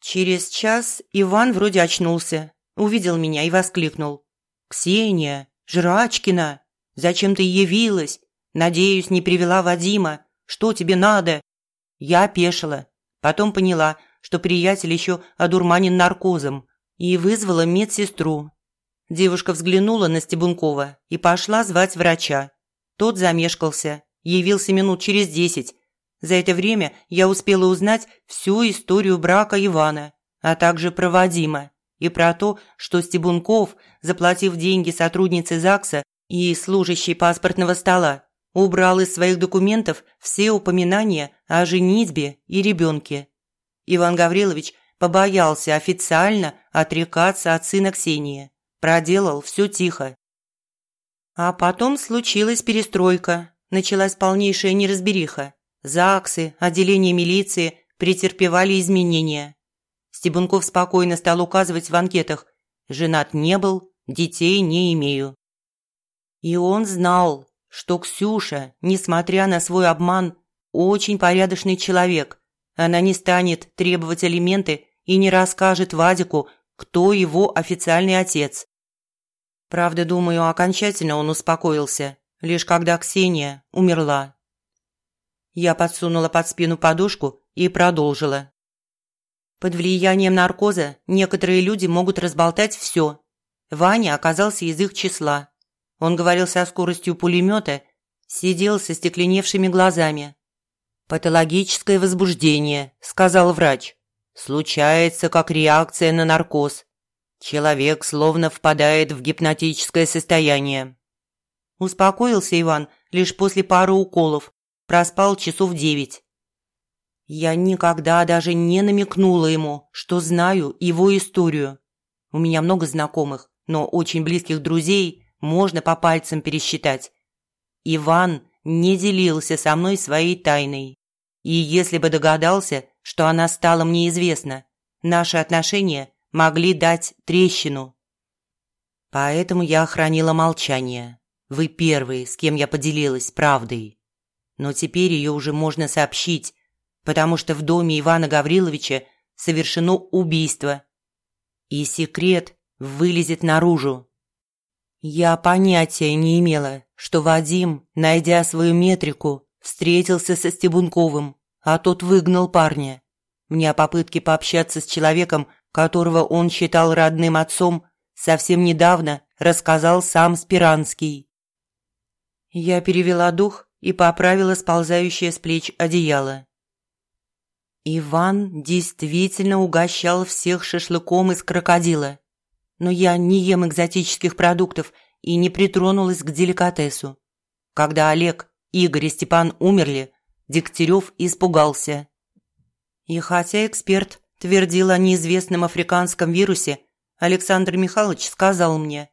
Через час Иван вроде очнулся, увидел меня и воскликнул. «Ксения, Жрачкина, зачем ты явилась? Надеюсь, не привела Вадима. Что тебе надо?» Я опешила, потом поняла, что приятель еще одурманен наркозом, и вызвала медсестру. Девушка взглянула на Стебункова и пошла звать врача. Тот замешкался, явился минут через десять. За это время я успела узнать всю историю брака Ивана, а также про Вадима и про то, что Стебунков, заплатив деньги сотруднице ЗАГСа и служащей паспортного стола, убрал из своих документов все упоминания о женитьбе и ребенке. Иван Гаврилович побоялся официально отрекаться от сына Ксении. Проделал все тихо. А потом случилась перестройка, началась полнейшая неразбериха. ЗАГСы, отделение милиции претерпевали изменения. Стебунков спокойно стал указывать в анкетах «Женат не был, детей не имею». И он знал, что Ксюша, несмотря на свой обман, очень порядочный человек. Она не станет требовать алименты и не расскажет Вадику, кто его официальный отец. Правда, думаю, окончательно он успокоился, лишь когда Ксения умерла. Я подсунула под спину подушку и продолжила. Под влиянием наркоза некоторые люди могут разболтать все. Ваня оказался из их числа. Он говорил со скоростью пулемета, сидел со стекленевшими глазами. «Патологическое возбуждение», – сказал врач. «Случается как реакция на наркоз. Человек словно впадает в гипнотическое состояние». Успокоился Иван лишь после пары уколов, проспал часов девять. Я никогда даже не намекнула ему, что знаю его историю. У меня много знакомых, но очень близких друзей можно по пальцам пересчитать. Иван не делился со мной своей тайной. И если бы догадался, что она стала мне известна, наши отношения могли дать трещину. Поэтому я хранила молчание. Вы первые, с кем я поделилась правдой. Но теперь ее уже можно сообщить, потому что в доме Ивана Гавриловича совершено убийство. И секрет вылезет наружу. Я понятия не имела, что Вадим, найдя свою метрику, встретился со Стебунковым, а тот выгнал парня. Мне о попытке пообщаться с человеком, которого он считал родным отцом, совсем недавно рассказал сам Спиранский. Я перевела дух и поправила сползающее с плеч одеяло. Иван действительно угощал всех шашлыком из крокодила. Но я не ем экзотических продуктов и не притронулась к деликатесу. Когда Олег, Игорь и Степан умерли, Дегтярев испугался. И хотя эксперт твердил о неизвестном африканском вирусе, Александр Михайлович сказал мне,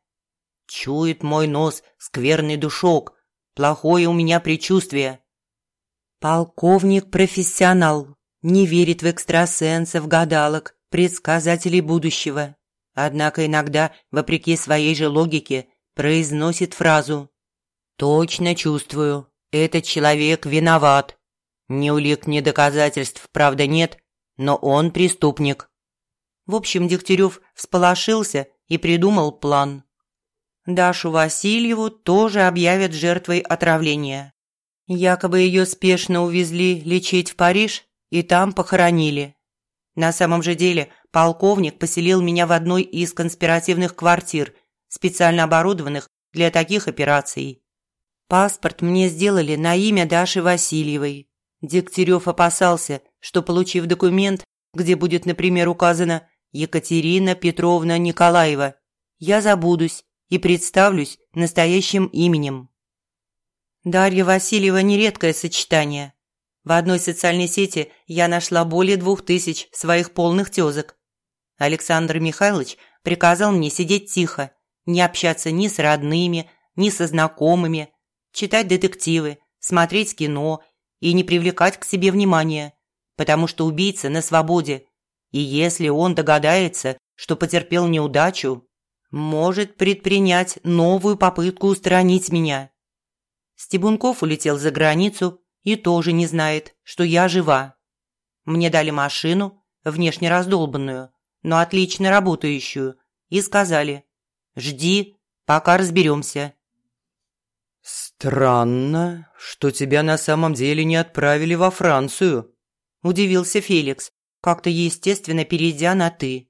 «Чует мой нос скверный душок, плохое у меня предчувствие». Полковник профессионал, не верит в экстрасенсов, гадалок, предсказателей будущего. Однако иногда, вопреки своей же логике, произносит фразу «Точно чувствую, этот человек виноват. Ни улик, ни доказательств, правда, нет, но он преступник». В общем, Дегтярев всполошился и придумал план. Дашу Васильеву тоже объявят жертвой отравления. Якобы ее спешно увезли лечить в Париж, и там похоронили. На самом же деле полковник поселил меня в одной из конспиративных квартир, специально оборудованных для таких операций. Паспорт мне сделали на имя Даши Васильевой. Дегтярев опасался, что, получив документ, где будет, например, указано «Екатерина Петровна Николаева», я забудусь и представлюсь настоящим именем. Дарья Васильева – нередкое сочетание – в одной социальной сети я нашла более двух тысяч своих полных тезок. Александр Михайлович приказал мне сидеть тихо, не общаться ни с родными, ни со знакомыми, читать детективы, смотреть кино и не привлекать к себе внимания, потому что убийца на свободе. И если он догадается, что потерпел неудачу, может предпринять новую попытку устранить меня. Стебунков улетел за границу и тоже не знает, что я жива. Мне дали машину, внешне раздолбанную, но отлично работающую, и сказали «Жди, пока разберемся».
«Странно, что тебя на самом деле не отправили во Францию», – удивился Феликс, как-то естественно перейдя на «ты».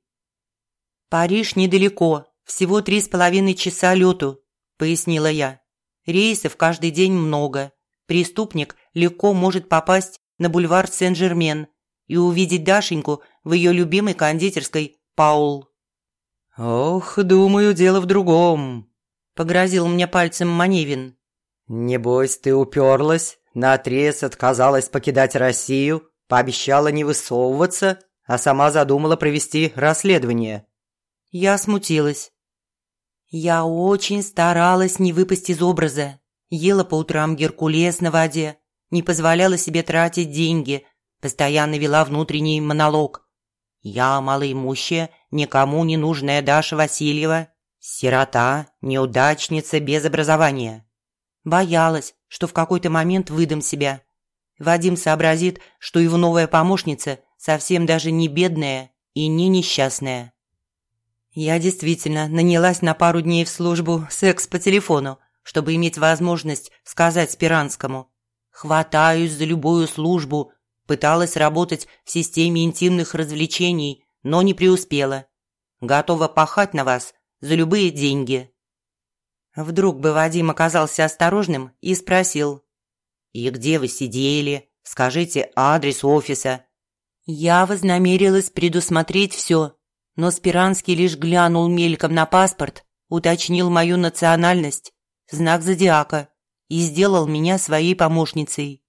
«Париж недалеко, всего три с половиной часа лету», – пояснила я. «Рейсов каждый день много. Преступник легко может попасть на бульвар Сен-Жермен и увидеть Дашеньку в ее любимой кондитерской «Паул».
«Ох, думаю, дело в другом», –
погрозил мне пальцем Маневин.
«Небось, ты уперлась, наотрез отказалась покидать Россию, пообещала не высовываться, а сама задумала провести расследование».
Я смутилась. Я очень старалась не выпасть из образа. Ела по утрам геркулес на воде, не позволяла себе тратить деньги, постоянно вела внутренний монолог. Я малоимущая, никому не нужная Даша Васильева, сирота, неудачница без образования. Боялась, что в какой-то момент выдам себя. Вадим сообразит, что его новая помощница совсем даже не бедная и не несчастная. Я действительно нанялась на пару дней в службу секс по телефону, чтобы иметь возможность сказать Спиранскому «Хватаюсь за любую службу», пыталась работать в системе интимных развлечений, но не преуспела. Готова пахать на вас за любые деньги. Вдруг бы Вадим оказался осторожным и спросил. «И где вы сидели? Скажите адрес офиса». Я вознамерилась предусмотреть все, но Спиранский лишь глянул мельком на паспорт, уточнил мою национальность, знак зодиака и сделал меня своей помощницей.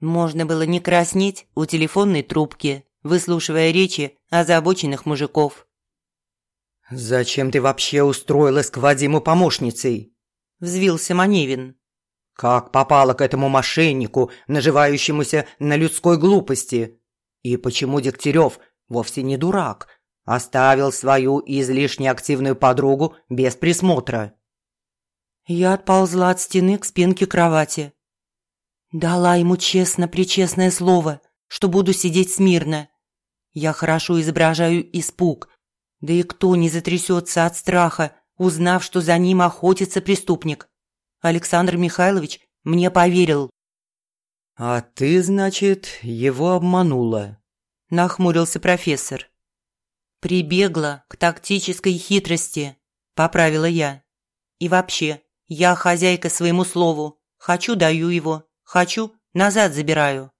Можно было не краснеть у телефонной трубки, выслушивая речи озабоченных мужиков.
«Зачем ты вообще устроилась к Вадиму помощницей?» – взвился Маневин. «Как попала к этому мошеннику, наживающемуся на людской глупости? И почему Дегтярев вовсе не дурак, оставил свою излишне активную подругу без присмотра?»
Я отползла от стены к спинке кровати. Дала ему честно-причестное слово, что буду сидеть смирно. Я хорошо изображаю испуг, да и кто не затрясется от страха, узнав, что за ним охотится преступник? Александр Михайлович мне поверил.
«А ты, значит, его обманула?» – нахмурился профессор.
«Прибегла к тактической хитрости», – поправила я. «И вообще, я хозяйка своему слову. Хочу – даю его, хочу – назад забираю».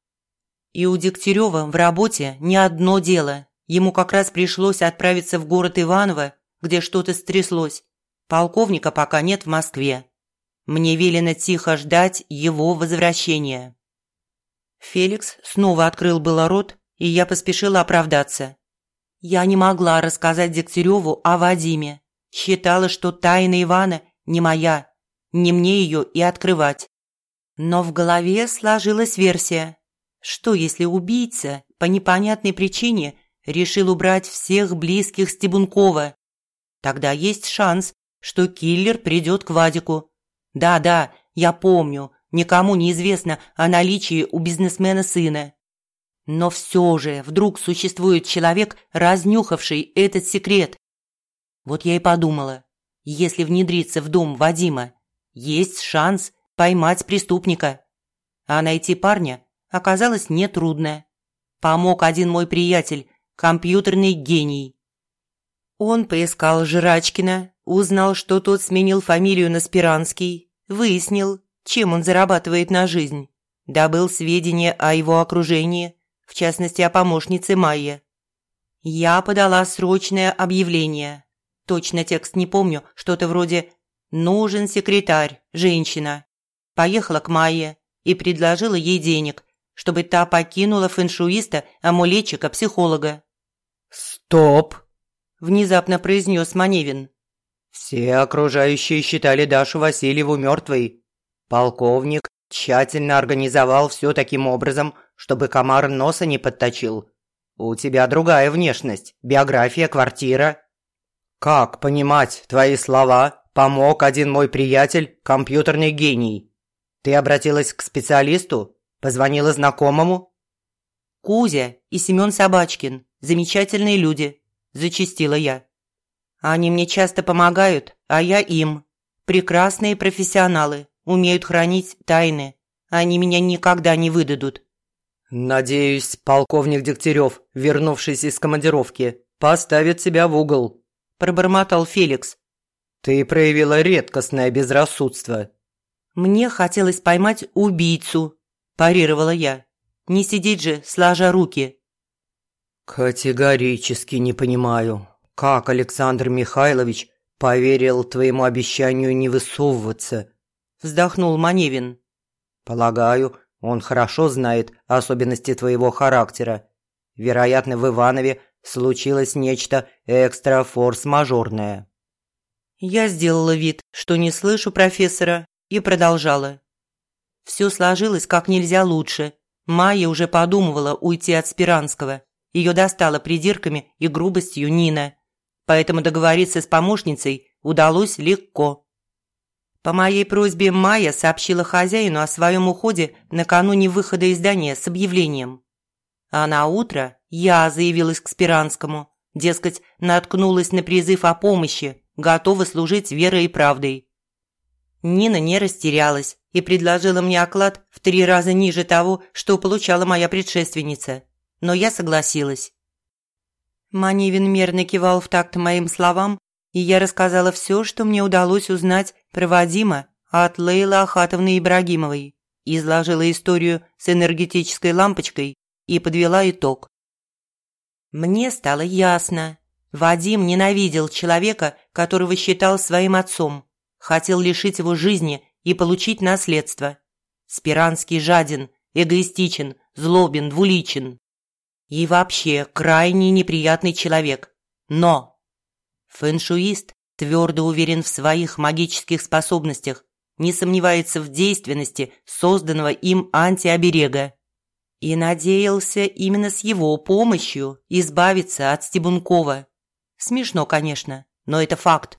И у Дегтярева в работе не одно дело. Ему как раз пришлось отправиться в город Иваново, где что-то стряслось. Полковника пока нет в Москве. Мне велено тихо ждать его возвращения. Феликс снова открыл было рот, и я поспешила оправдаться. Я не могла рассказать Дегтяреву о Вадиме. Считала, что тайна Ивана не моя, не мне ее и открывать. Но в голове сложилась версия. Что если убийца по непонятной причине решил убрать всех близких Стебункова. Тогда есть шанс, что киллер придет к Вадику. Да-да, я помню, никому не известно о наличии у бизнесмена сына. Но все же вдруг существует человек, разнюхавший этот секрет. Вот я и подумала, если внедриться в дом Вадима, есть шанс поймать преступника. А найти парня оказалось нетрудно. Помог один мой приятель, компьютерный гений. Он поискал Жрачкина, узнал, что тот сменил фамилию на Спиранский, выяснил, чем он зарабатывает на жизнь, добыл сведения о его окружении, в частности о помощнице Майе. Я подала срочное объявление. Точно текст не помню, что-то вроде «Нужен секретарь, женщина». Поехала к Майе и предложила ей денег, чтобы та покинула фэншуиста, амулетчика-психолога.
«Стоп!»
– внезапно произнес Маневин.
«Все окружающие считали Дашу Васильеву мертвой. Полковник тщательно организовал все таким образом, чтобы комар носа не подточил. У тебя другая внешность, биография, квартира. Как понимать твои слова? Помог один мой приятель, компьютерный гений. Ты обратилась к специалисту? Позвонила знакомому?
Кузя и Семен Собачкин – замечательные люди, зачастила я. Они мне часто помогают, а я им. Прекрасные профессионалы, умеют хранить тайны. Они меня никогда не выдадут.
«Надеюсь, полковник Дегтярев, вернувшись из командировки, поставит себя в угол», – пробормотал Феликс. «Ты проявила редкостное безрассудство».
«Мне хотелось поймать убийцу», – парировала я. «Не сидеть же, сложа руки».
«Категорически не понимаю, как Александр Михайлович поверил твоему обещанию не высовываться», – вздохнул Маневин. «Полагаю, он хорошо знает особенности твоего характера. Вероятно, в Иванове случилось нечто экстра-форс-мажорное».
Я сделала вид, что не слышу профессора, и продолжала. Все сложилось как нельзя лучше. Майя уже подумывала уйти от Спиранского. Ее достала придирками и грубостью Нина. Поэтому договориться с помощницей удалось легко. По моей просьбе Майя сообщила хозяину о своем уходе накануне выхода из здания с объявлением. А на утро я заявилась к Спиранскому, дескать, наткнулась на призыв о помощи, готова служить верой и правдой. Нина не растерялась и предложила мне оклад в три раза ниже того, что получала моя предшественница. Но я согласилась. Маневин мерно кивал в такт моим словам, и я рассказала все, что мне удалось узнать про Вадима от Лейлы Ахатовны Ибрагимовой, изложила историю с энергетической лампочкой и подвела итог. Мне стало ясно. Вадим ненавидел человека, которого считал своим отцом, хотел лишить его жизни и получить наследство. Спиранский жаден, эгоистичен, злобен, двуличен. И вообще крайне неприятный человек. Но Фэншуист твердо уверен в своих магических способностях, не сомневается в действенности созданного им антиоберега. И надеялся именно с его помощью избавиться от Стебункова. Смешно, конечно, но это факт.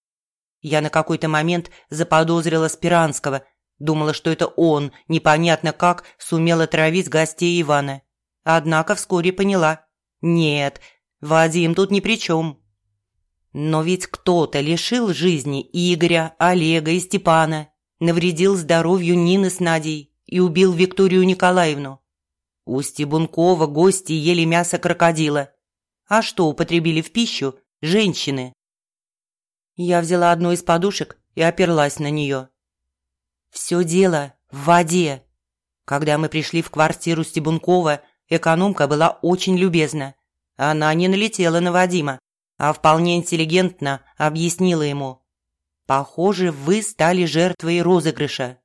Я на какой-то момент заподозрила Спиранского, думала, что это он, непонятно как, сумел отравить гостей Ивана. Однако вскоре поняла. Нет, Вадим тут ни при чем. Но ведь кто-то лишил жизни Игоря, Олега и Степана, навредил здоровью Нины с Надей и убил Викторию Николаевну. У Стебункова гости ели мясо крокодила. А что употребили в пищу женщины? Я взяла одну из подушек и оперлась на нее. Все дело в воде. Когда мы пришли в квартиру Стебункова, экономка была очень любезна. Она не налетела на Вадима, а вполне интеллигентно объяснила ему. «Похоже, вы стали жертвой розыгрыша».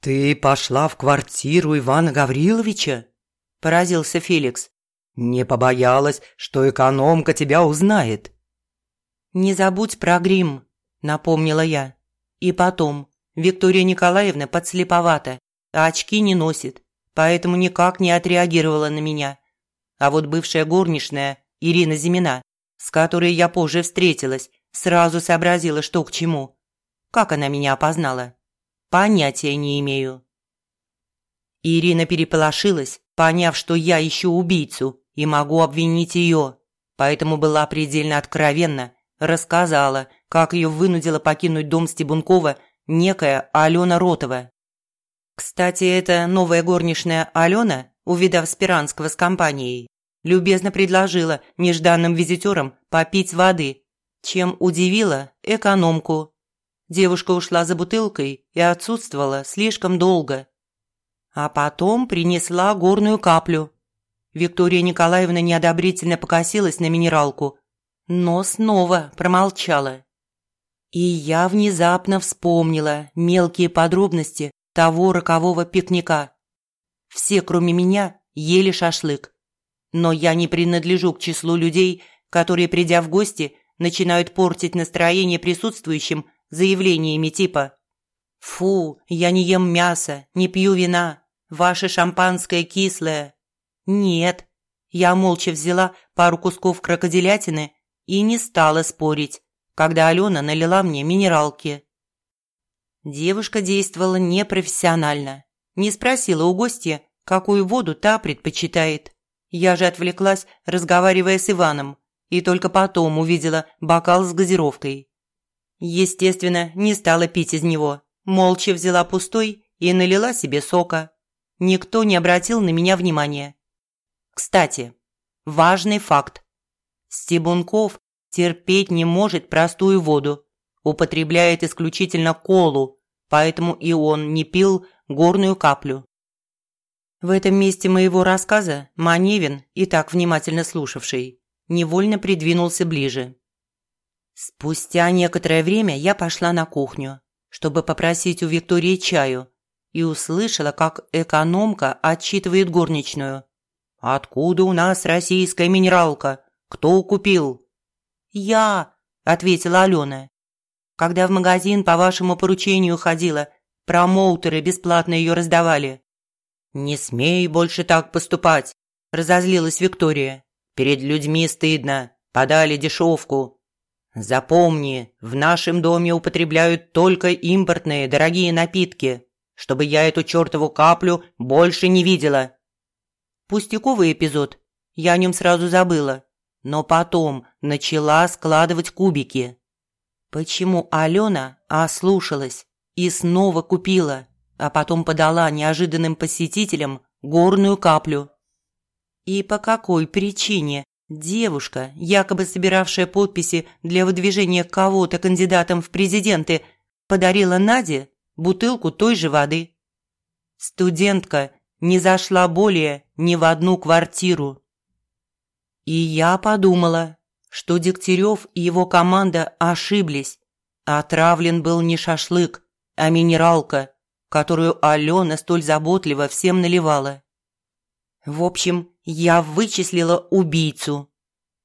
«Ты пошла в квартиру Ивана Гавриловича?» – поразился Феликс. «Не побоялась, что экономка тебя узнает?»
«Не забудь про грим», – напомнила я. «И потом, Виктория Николаевна подслеповата, а очки не носит, поэтому никак не отреагировала на меня. А вот бывшая горничная Ирина Зимина с которой я позже встретилась, сразу сообразила, что к чему. Как она меня опознала? Понятия не имею. Ирина переполошилась, поняв, что я ищу убийцу и могу обвинить ее, поэтому была предельно откровенна, рассказала, как ее вынудила покинуть дом Стебункова некая Алена Ротова. Кстати, эта новая горничная Алена, увидав Спиранского с компанией, любезно предложила нежданным визитерам попить воды, чем удивила экономку. Девушка ушла за бутылкой и отсутствовала слишком долго. А потом принесла горную каплю. Виктория Николаевна неодобрительно покосилась на минералку, но снова промолчала. И я внезапно вспомнила мелкие подробности того рокового пикника. Все, кроме меня, ели шашлык. Но я не принадлежу к числу людей, которые, придя в гости, начинают портить настроение присутствующим заявлениями типа «Фу, я не ем мясо, не пью вина. Ваше шампанское кислое». «Нет». Я молча взяла пару кусков крокодилятины и не стала спорить, когда Алена налила мне минералки. Девушка действовала непрофессионально. Не спросила у гостя, какую воду та предпочитает. Я же отвлеклась, разговаривая с Иваном, и только потом увидела бокал с газировкой. Естественно, не стала пить из него. Молча взяла пустой и налила себе сока. Никто не обратил на меня внимания. Кстати, важный факт. Стебунков терпеть не может простую воду, употребляет исключительно колу, поэтому и он не пил горную каплю. В этом месте моего рассказа Маневин, и так внимательно слушавший, невольно придвинулся ближе. Спустя некоторое время я пошла на кухню, чтобы попросить у Виктории чаю, и услышала, как экономка отчитывает горничную. «Откуда у нас российская минералка? Кто купил?» «Я», – ответила Алена. «Когда в магазин по вашему поручению ходила, промоутеры бесплатно ее раздавали». «Не смей больше так поступать», – разозлилась Виктория. «Перед людьми стыдно, подали дешевку». «Запомни, в нашем доме употребляют только импортные дорогие напитки, чтобы я эту чертову каплю больше не видела». Пустяковый эпизод, я о нем сразу забыла но потом начала складывать кубики. Почему Алена ослушалась и снова купила, а потом подала неожиданным посетителям горную каплю? И по какой причине девушка, якобы собиравшая подписи для выдвижения кого-то кандидатом в президенты, подарила Наде бутылку той же воды? Студентка не зашла более ни в одну квартиру. И я подумала, что Дегтярев и его команда ошиблись. Отравлен был не шашлык, а минералка, которую Алена столь заботливо всем наливала. В общем, я вычислила убийцу.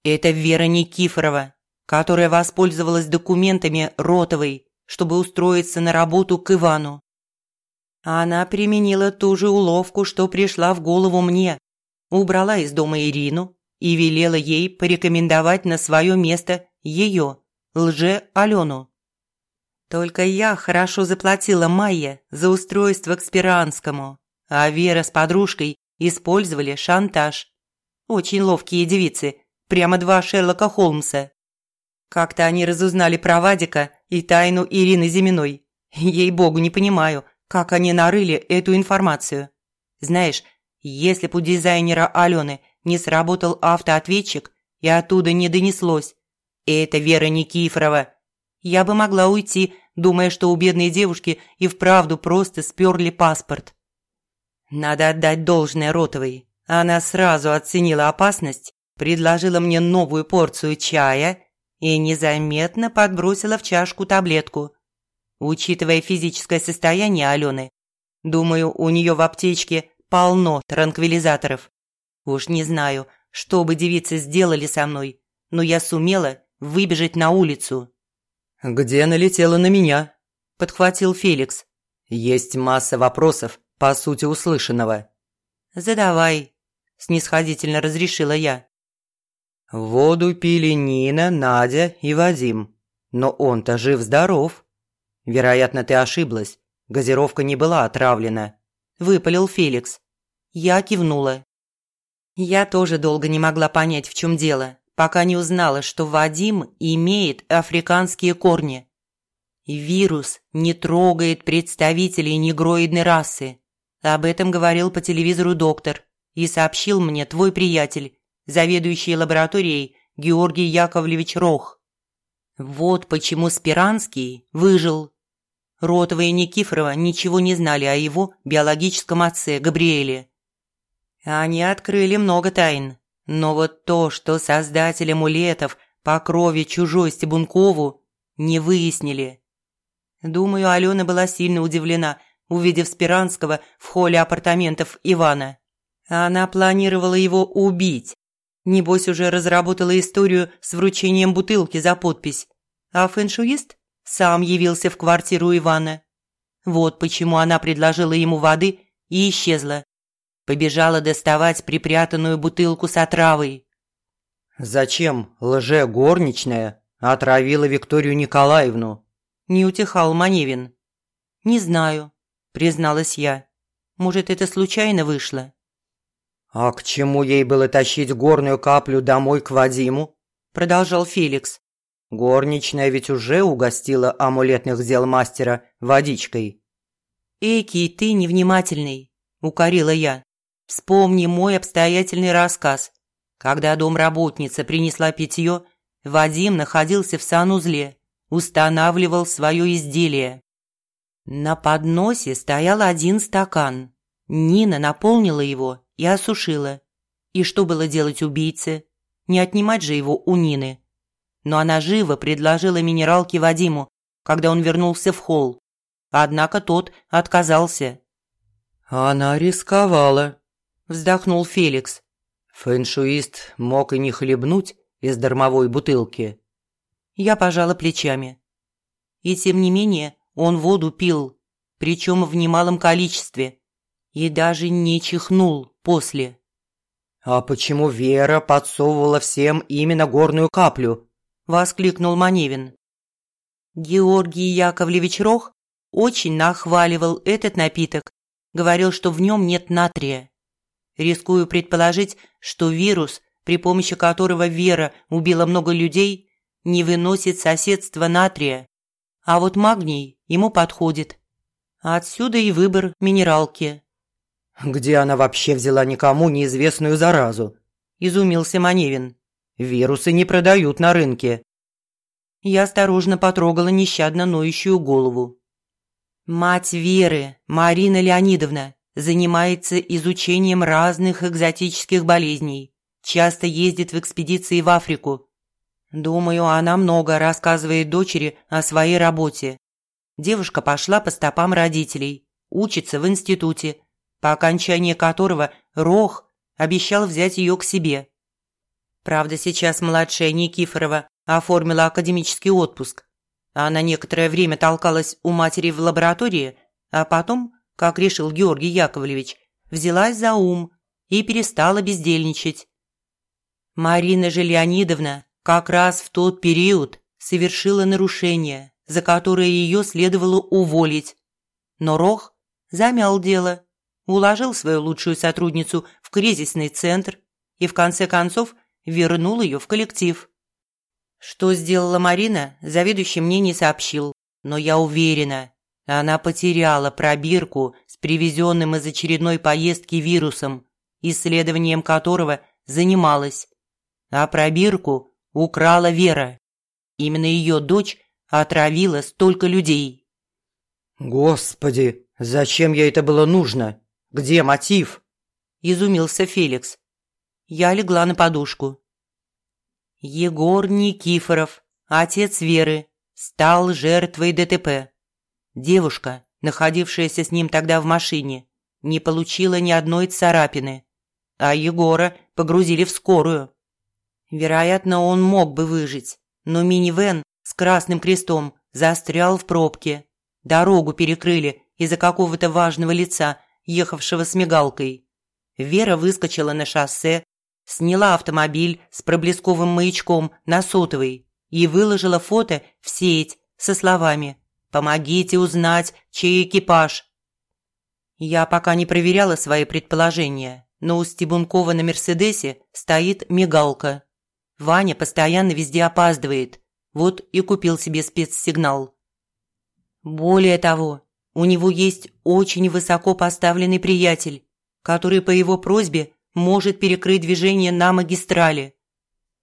Это Вера Никифорова, которая воспользовалась документами Ротовой, чтобы устроиться на работу к Ивану. Она применила ту же уловку, что пришла в голову мне. Убрала из дома Ирину, и велела ей порекомендовать на свое место ее, лже-Алену. Только я хорошо заплатила Майе за устройство к Спиранскому, а Вера с подружкой использовали шантаж. Очень ловкие девицы, прямо два Шерлока Холмса. Как-то они разузнали про Вадика и тайну Ирины Зиминой. Ей-богу, не понимаю, как они нарыли эту информацию. Знаешь, если б у дизайнера Алены – не сработал автоответчик, и оттуда не донеслось. Это Вера Никифорова. Я бы могла уйти, думая, что у бедной девушки и вправду просто сперли паспорт. Надо отдать должное Ротовой. Она сразу оценила опасность, предложила мне новую порцию чая и незаметно подбросила в чашку таблетку. Учитывая физическое состояние Алены, думаю, у нее в аптечке полно транквилизаторов. Уж не знаю, что бы девицы сделали со мной, но я сумела выбежать на улицу.
«Где налетела на меня?» – подхватил Феликс. «Есть масса вопросов по сути услышанного».
«Задавай», – снисходительно разрешила я.
«Воду пили Нина, Надя и Вадим. Но он-то жив-здоров. Вероятно, ты ошиблась. Газировка не была отравлена», – выпалил Феликс. Я кивнула. Я тоже долго не могла понять, в чем дело, пока не узнала, что Вадим имеет африканские корни. Вирус не трогает представителей негроидной расы. Об этом говорил по телевизору доктор и сообщил мне твой приятель, заведующий лабораторией Георгий Яковлевич Рох. Вот почему Спиранский выжил. Ротова и Никифорова ничего не знали о его биологическом отце Габриэле. Они открыли много тайн. Но вот то, что создатель амулетов по крови чужой Стебункову, не выяснили. Думаю, Алена была сильно удивлена, увидев Спиранского в холле апартаментов Ивана. Она планировала его убить. Небось, уже разработала историю с вручением бутылки за подпись. А фэншуист сам явился в квартиру Ивана.
Вот почему она предложила ему воды и исчезла. Побежала доставать припрятанную бутылку с отравой.
«Зачем лже-горничная отравила Викторию Николаевну?»
Не утихал Маневин. «Не знаю», призналась я. «Может, это случайно вышло?»
«А к чему ей было тащить горную каплю домой к Вадиму?» Продолжал Феликс. «Горничная ведь уже угостила амулетных дел мастера водичкой».
«Эки, ты невнимательный», – укорила я. «Вспомни мой обстоятельный рассказ. Когда домработница принесла питье, Вадим находился в санузле, устанавливал свое изделие. На подносе стоял один стакан. Нина наполнила его и осушила. И что было делать убийце? Не отнимать же его у Нины. Но она живо предложила минералки Вадиму, когда он вернулся в холл. Однако тот отказался.
«Она рисковала», – вздохнул Феликс. Фэншуист мог и не хлебнуть из дармовой бутылки.
Я пожала плечами. И тем не менее он воду пил, причем в немалом количестве, и даже не чихнул после.
«А почему Вера подсовывала всем именно горную каплю?» – воскликнул Маневин.
Георгий Яковлевич Рох очень нахваливал этот напиток, говорил, что в нем нет натрия. Рискую предположить, что вирус, при помощи которого Вера убила много людей, не выносит соседства натрия. А вот магний ему подходит. Отсюда и выбор минералки.
«Где она вообще взяла никому неизвестную заразу?» – изумился Маневин. «Вирусы не продают на рынке».
Я осторожно потрогала нещадно ноющую голову. Мать Веры, Марина Леонидовна, занимается изучением разных экзотических болезней. Часто ездит в экспедиции в Африку. Думаю, она много рассказывает дочери о своей работе. Девушка пошла по стопам родителей, учится в институте, по окончании которого Рох обещал взять ее к себе. Правда, сейчас младшая Никифорова оформила академический отпуск, она некоторое время толкалась у матери в лаборатории, а потом, как решил Георгий Яковлевич, взялась за ум и перестала бездельничать. Марина же Леонидовна как раз в тот период совершила нарушение, за которое ее следовало уволить. Но Рох замял дело, уложил свою лучшую сотрудницу в кризисный центр и в конце концов вернул ее в коллектив. Что сделала Марина, заведующий мне не сообщил, но я уверена, она потеряла пробирку с привезенным из очередной поездки вирусом, исследованием которого занималась. А пробирку украла Вера. Именно ее дочь отравила столько людей.
«Господи, зачем ей это было нужно? Где мотив?» – изумился Феликс.
Я легла на подушку. Егор Никифоров, отец Веры, стал жертвой ДТП. Девушка, находившаяся с ним тогда в машине, не получила ни одной царапины, а Егора погрузили в скорую. Вероятно, он мог бы выжить, но минивэн с красным крестом застрял в пробке. Дорогу перекрыли из-за какого-то важного лица, ехавшего с мигалкой. Вера выскочила на шоссе, сняла автомобиль с проблесковым маячком на сотовый и выложила фото в сеть со словами «Помогите узнать, чей экипаж». Я пока не проверяла свои предположения, но у Стебункова на «Мерседесе» стоит мигалка. Ваня постоянно везде опаздывает, вот и купил себе спецсигнал. Более того, у него есть очень высоко поставленный приятель, который по его просьбе может перекрыть движение на магистрали.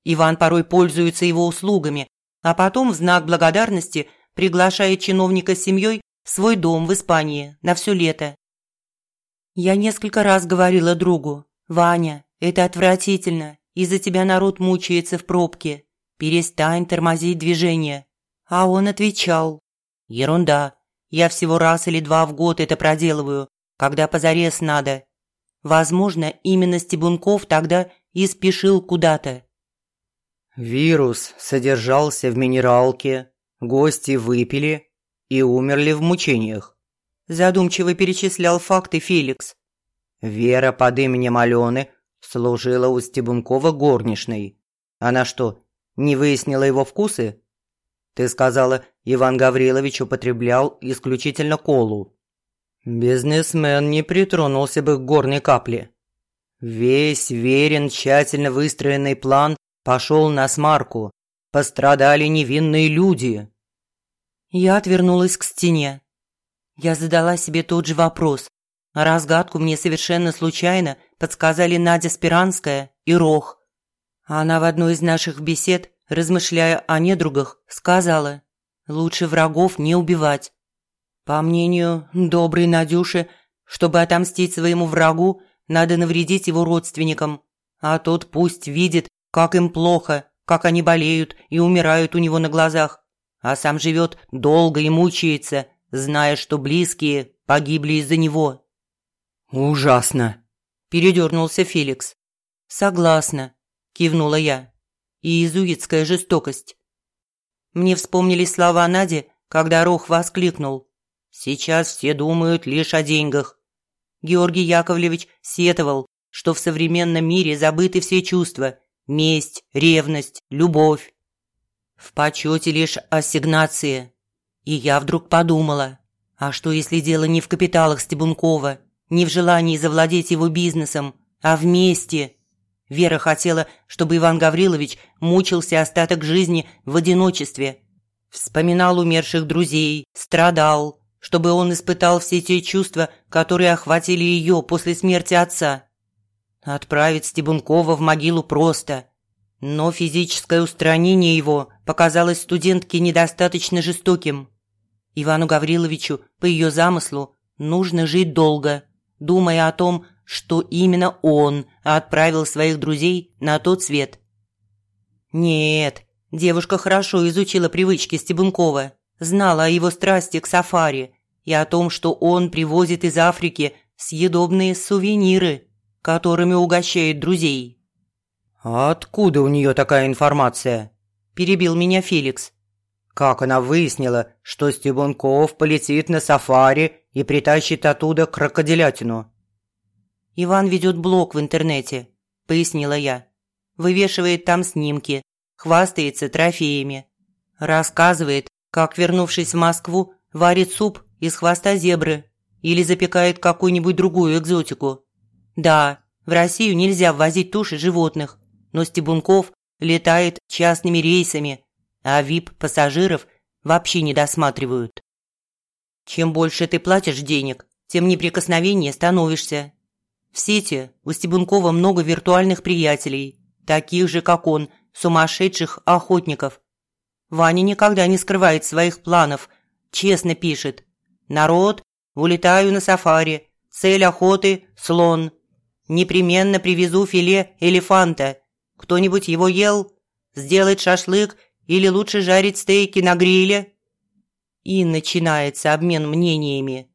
Иван порой пользуется его услугами, а потом в знак благодарности приглашает чиновника с семьей в свой дом в Испании на все лето. Я несколько раз говорила другу, «Ваня, это отвратительно, из-за тебя народ мучается в пробке, перестань тормозить движение». А он отвечал, «Ерунда, я всего раз или два в год это проделываю, когда позарез надо, Возможно, именно Стебунков тогда и спешил куда-то.
Вирус содержался в минералке, гости выпили и умерли в мучениях.
Задумчиво перечислял факты Феликс.
Вера под именем Алены служила у Стебункова горничной. Она что, не выяснила его вкусы? Ты сказала, Иван Гаврилович употреблял исключительно колу. Бизнесмен не притронулся бы к горной капле. Весь верен, тщательно выстроенный план пошел на смарку. Пострадали невинные люди.
Я отвернулась к стене. Я задала себе тот же вопрос. Разгадку мне совершенно случайно подсказали Надя Спиранская и Рох. Она в одной из наших бесед, размышляя о недругах, сказала «Лучше врагов не убивать». По мнению доброй Надюши, чтобы отомстить своему врагу, надо навредить его родственникам, а тот пусть видит, как им плохо, как они болеют и умирают у него на глазах, а сам живет долго и мучается, зная, что близкие погибли из-за него.
«Ужасно!» – передернулся Феликс.
«Согласна», – кивнула я. «И изуитская жестокость». Мне вспомнились слова Нади, когда Рох воскликнул. «Сейчас все думают лишь о деньгах». Георгий Яковлевич сетовал, что в современном мире забыты все чувства – месть, ревность, любовь. В почете лишь ассигнации. И я вдруг подумала, а что если дело не в капиталах Стебункова, не в желании завладеть его бизнесом, а вместе? Вера хотела, чтобы Иван Гаврилович мучился остаток жизни в одиночестве. Вспоминал умерших друзей, страдал, чтобы он испытал все те чувства, которые охватили ее после смерти отца. Отправить Стебункова в могилу просто. Но физическое устранение его показалось студентке недостаточно жестоким. Ивану Гавриловичу, по ее замыслу, нужно жить долго, думая о том, что именно он отправил своих друзей на тот свет. Нет, девушка хорошо изучила привычки Стебункова, знала о его страсти к сафари и о том, что он привозит из Африки съедобные сувениры, которыми угощает друзей.
«А откуда у нее такая информация?» – перебил меня Феликс. Как она выяснила, что Стебунков полетит на сафари и притащит оттуда крокодилятину?
«Иван ведет блог в интернете», – пояснила я. «Вывешивает там снимки, хвастается трофеями. Рассказывает, как, вернувшись в Москву, варит суп из хвоста зебры или запекает какую-нибудь другую экзотику. Да, в Россию нельзя ввозить туши животных, но Стебунков летает частными рейсами, а ВИП-пассажиров вообще не досматривают. Чем больше ты платишь денег, тем неприкосновеннее становишься. В сети у Стебункова много виртуальных приятелей, таких же, как он, сумасшедших охотников. Ваня никогда не скрывает своих планов, честно пишет. «Народ, улетаю на сафари, цель охоты – слон. Непременно привезу филе элефанта. Кто-нибудь его ел? Сделать шашлык или лучше жарить стейки на гриле?» И начинается обмен мнениями.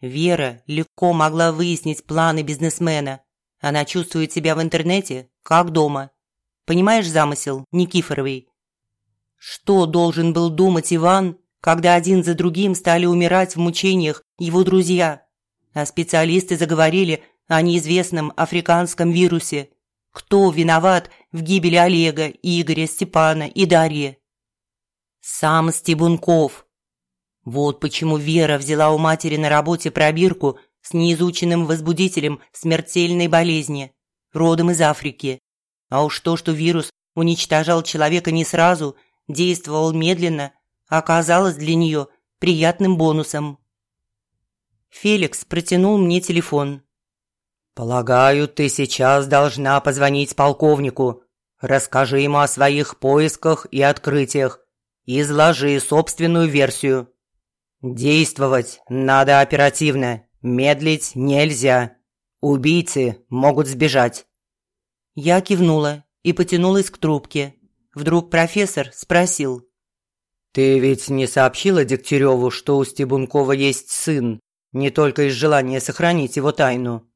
Вера легко могла выяснить планы бизнесмена. Она чувствует себя в интернете, как дома. Понимаешь замысел, Никифоровой? Что должен был думать Иван, когда один за другим стали умирать в мучениях его друзья, а специалисты заговорили о неизвестном африканском вирусе? Кто виноват в гибели Олега, Игоря, Степана и Дарьи? Сам Стебунков. Вот почему Вера взяла у матери на работе пробирку с неизученным возбудителем смертельной болезни, родом из Африки. А уж то, что вирус уничтожал человека не сразу, действовал медленно, оказалось для нее приятным бонусом. Феликс протянул мне телефон.
«Полагаю, ты сейчас должна позвонить полковнику. Расскажи ему о своих поисках и открытиях. Изложи собственную версию. Действовать надо оперативно, медлить нельзя. Убийцы могут сбежать».
Я кивнула и потянулась к трубке. Вдруг профессор спросил.
«Ты ведь не сообщила Дегтяреву, что у Стебункова есть сын, не только из желания сохранить его тайну?»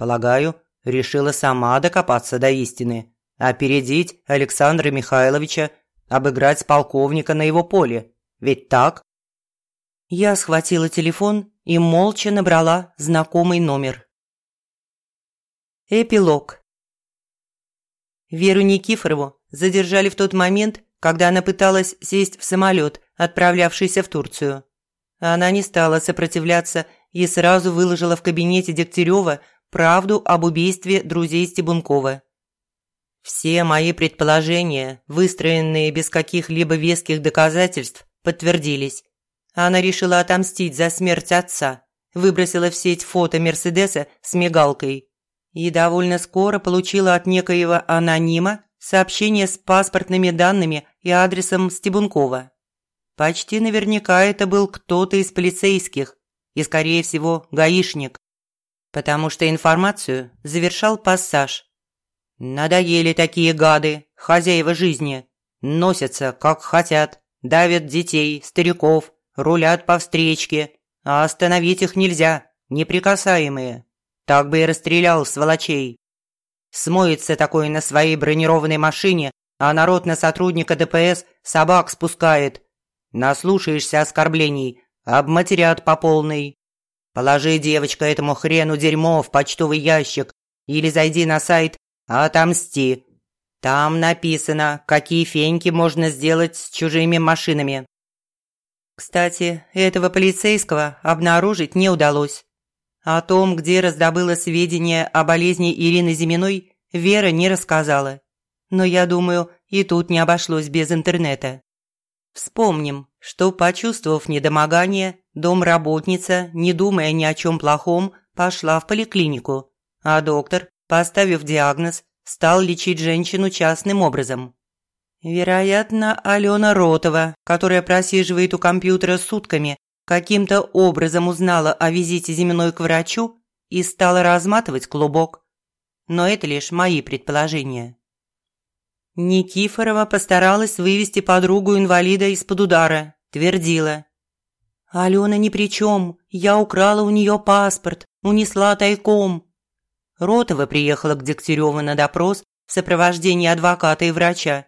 Полагаю, решила сама докопаться до истины, опередить Александра Михайловича, обыграть полковника на его поле. Ведь так?
Я схватила телефон и молча набрала знакомый номер. Эпилог. Веру Никифорову задержали в тот момент, когда она пыталась сесть в самолет, отправлявшийся в Турцию. Она не стала сопротивляться и сразу выложила в кабинете Дегтярева правду об убийстве друзей Стебункова. Все мои предположения, выстроенные без каких-либо веских доказательств, подтвердились. Она решила отомстить за смерть отца, выбросила в сеть фото Мерседеса с мигалкой и довольно скоро получила от некоего анонима сообщение с паспортными данными и адресом Стебункова. Почти наверняка это был кто-то из полицейских и, скорее всего, гаишник, потому что информацию завершал пассаж. «Надоели такие гады, хозяева жизни, носятся, как хотят, давят детей, стариков, рулят по встречке, а остановить их нельзя, неприкасаемые. Так бы и расстрелял сволочей. Смоется такой на своей бронированной машине, а народ на сотрудника ДПС собак спускает. Наслушаешься оскорблений, обматерят по полной. Положи, девочка, этому хрену дерьмо в почтовый ящик или зайди на сайт «Отомсти». Там написано, какие феньки можно сделать с чужими машинами. Кстати, этого полицейского обнаружить не удалось. О том, где раздобыла сведения о болезни Ирины Зиминой, Вера не рассказала. Но я думаю, и тут не обошлось без интернета. Вспомним, что, почувствовав недомогание, домработница, не думая ни о чем плохом, пошла в поликлинику, а доктор, поставив диагноз, стал лечить женщину частным образом. Вероятно, Алена Ротова, которая просиживает у компьютера сутками, каким-то образом узнала о визите Зиминой к врачу и стала разматывать клубок. Но это лишь мои предположения. Никифорова постаралась вывести подругу-инвалида из-под удара, твердила. «Алена ни при чем, я украла у нее паспорт, унесла тайком». Ротова приехала к Дегтяреву на допрос в сопровождении адвоката и врача.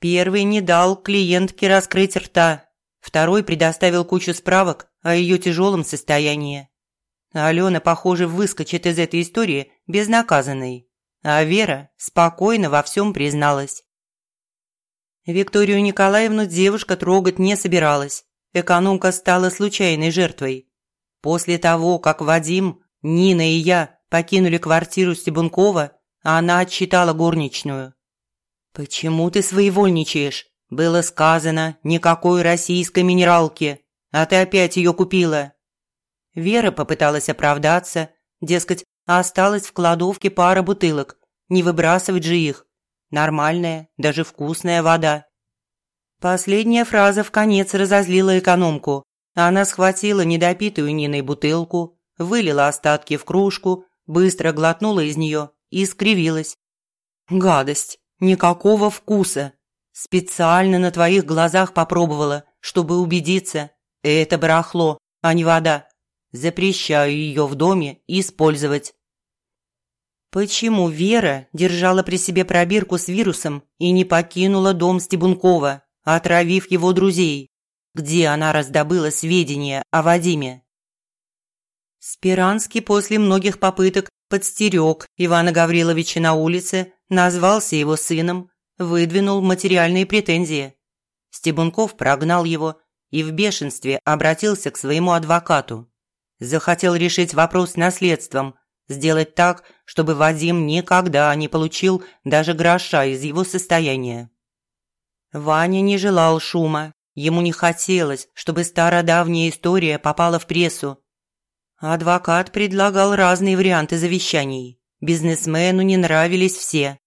Первый не дал клиентке раскрыть рта, второй предоставил кучу справок о ее тяжелом состоянии. Алена, похоже, выскочит из этой истории безнаказанной а Вера спокойно во всем призналась. Викторию Николаевну девушка трогать не собиралась. Экономка стала случайной жертвой. После того, как Вадим, Нина и я покинули квартиру Стебункова, она отчитала горничную. «Почему ты своевольничаешь? Было сказано, никакой российской минералки, а ты опять ее купила». Вера попыталась оправдаться, дескать, осталась в кладовке пара бутылок. Не выбрасывать же их. Нормальная, даже вкусная вода. Последняя фраза в конец разозлила экономку. Она схватила недопитую Ниной бутылку, вылила остатки в кружку, быстро глотнула из нее и скривилась. «Гадость! Никакого вкуса! Специально на твоих глазах попробовала, чтобы убедиться. Это барахло, а не вода. Запрещаю ее в доме использовать. Почему Вера держала при себе пробирку с вирусом и не покинула дом Стебункова, отравив его друзей? Где она раздобыла сведения о Вадиме? Спиранский после многих попыток подстерег Ивана Гавриловича на улице, назвался его сыном, выдвинул материальные претензии. Стебунков прогнал его и в бешенстве обратился к своему адвокату. Захотел решить вопрос с наследством, сделать так, чтобы Вадим никогда не получил даже гроша из его состояния. Ваня не желал шума, ему не хотелось, чтобы стародавняя история попала в прессу. Адвокат предлагал разные варианты завещаний. Бизнесмену не нравились все.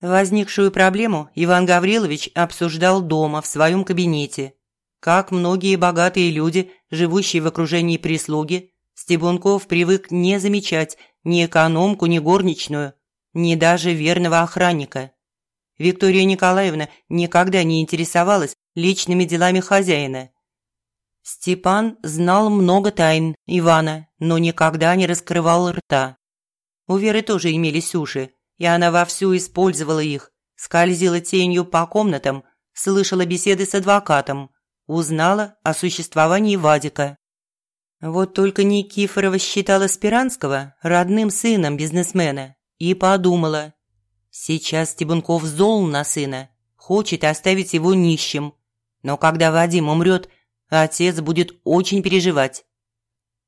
Возникшую проблему Иван Гаврилович обсуждал дома в своем кабинете. Как многие богатые люди, живущие в окружении прислуги, Стебунков привык не замечать ни экономку, ни горничную, ни даже верного охранника. Виктория Николаевна никогда не интересовалась личными делами хозяина. Степан знал много тайн Ивана, но никогда не раскрывал рта. У Веры тоже имелись уши, и она вовсю использовала их, скользила тенью по комнатам, слышала беседы с адвокатом, узнала о существовании Вадика. Вот только Никифорова считала Спиранского родным сыном бизнесмена и подумала, сейчас Стебунков зол на сына, хочет оставить его нищим, но когда Вадим умрет, отец будет очень переживать.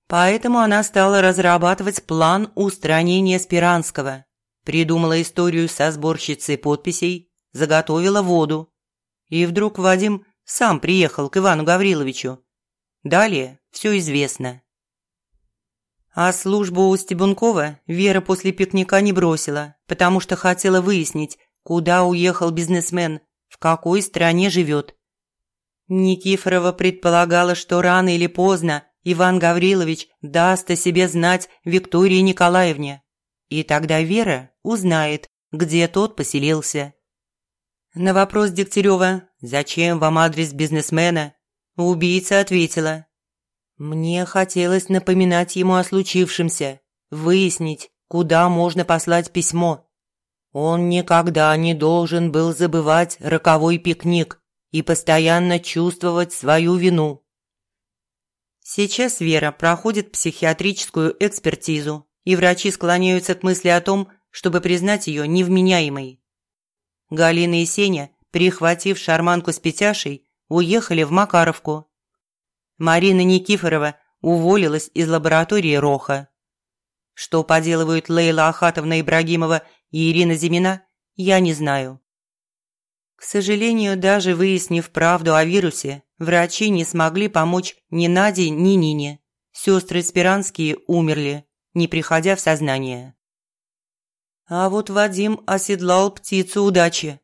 Поэтому она стала разрабатывать план устранения Спиранского, придумала историю со сборщицей подписей, заготовила воду. И вдруг Вадим сам приехал к Ивану Гавриловичу. Далее все известно. А службу у Стебункова Вера после пикника не бросила, потому что хотела выяснить, куда уехал бизнесмен, в какой стране живет. Никифорова предполагала, что рано или поздно Иван Гаврилович даст о себе знать Виктории Николаевне, и тогда Вера узнает, где тот поселился. На вопрос Дегтярева «Зачем вам адрес бизнесмена?» убийца ответила «Мне хотелось напоминать ему о случившемся, выяснить, куда можно послать письмо. Он никогда не должен был забывать роковой пикник и постоянно чувствовать свою вину». Сейчас Вера проходит психиатрическую экспертизу, и врачи склоняются к мысли о том, чтобы признать ее невменяемой. Галина и Сеня, перехватив шарманку с Петяшей, уехали в Макаровку. Марина Никифорова уволилась из лаборатории Роха. Что поделывают Лейла Ахатовна Ибрагимова и Ирина Зимина, я не знаю. К сожалению, даже выяснив правду о вирусе, врачи не смогли помочь ни Наде, ни Нине. Сестры Спиранские умерли, не приходя в сознание. А вот Вадим оседлал птицу удачи.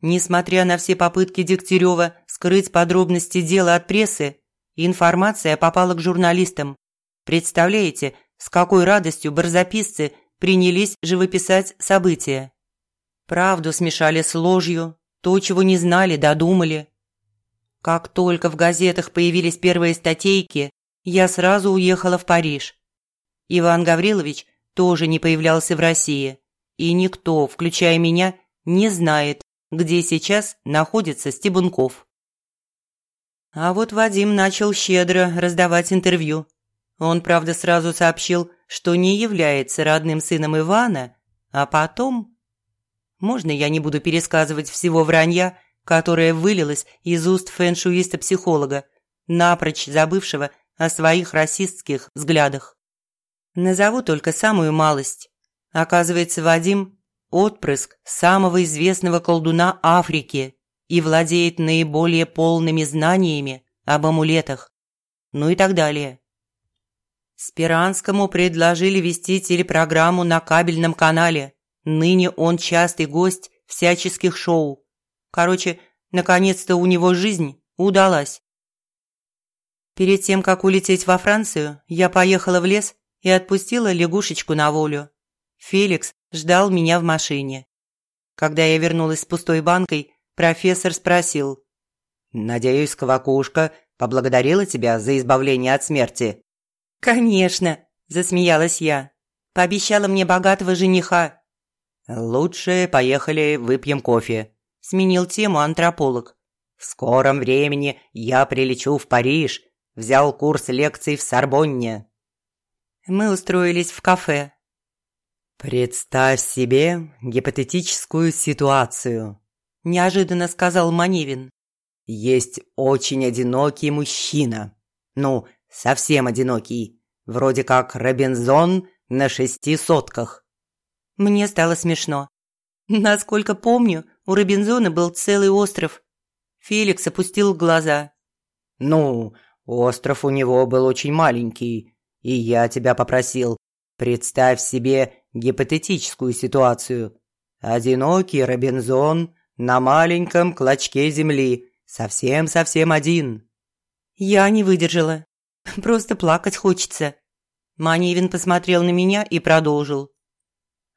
Несмотря на все попытки Дегтярева скрыть подробности дела от прессы, информация попала к журналистам. Представляете, с какой радостью барзаписцы принялись живописать события. Правду смешали с ложью, то, чего не знали, додумали. Как только в газетах появились первые статейки, я сразу уехала в Париж. Иван Гаврилович тоже не появлялся в России и никто, включая меня, не знает, где сейчас находится Стебунков. А вот Вадим начал щедро раздавать интервью. Он, правда, сразу сообщил, что не является родным сыном Ивана, а потом... Можно я не буду пересказывать всего вранья, которое вылилось из уст фэншуиста-психолога, напрочь забывшего о своих расистских взглядах. Назову только самую малость. Оказывается, Вадим – отпрыск самого известного колдуна Африки и владеет наиболее полными знаниями об амулетах. Ну и так далее. Спиранскому предложили вести телепрограмму на кабельном канале. Ныне он частый гость всяческих шоу. Короче, наконец-то у него жизнь удалась. Перед тем, как улететь во Францию, я поехала в лес и отпустила лягушечку на волю. Феликс ждал меня в машине. Когда я вернулась с пустой банкой, профессор спросил. «Надеюсь, Квакушка поблагодарила тебя за избавление от смерти?» «Конечно», – засмеялась я. «Пообещала мне богатого жениха».
«Лучше поехали выпьем кофе», – сменил тему антрополог. «В скором времени я прилечу в Париж. Взял курс лекций в Сорбонне».
Мы устроились в кафе,
«Представь себе гипотетическую ситуацию», – неожиданно сказал Маневин. «Есть очень одинокий мужчина. Ну, совсем одинокий. Вроде как Робинзон на шести сотках».
Мне стало смешно. Насколько помню, у Робинзона был целый остров. Феликс опустил глаза.
«Ну, остров у него был очень маленький, и я тебя попросил, представь себе гипотетическую ситуацию. Одинокий Робинзон на маленьком клочке земли, совсем-совсем один.
Я не выдержала. Просто плакать хочется. Маневин посмотрел на меня и продолжил.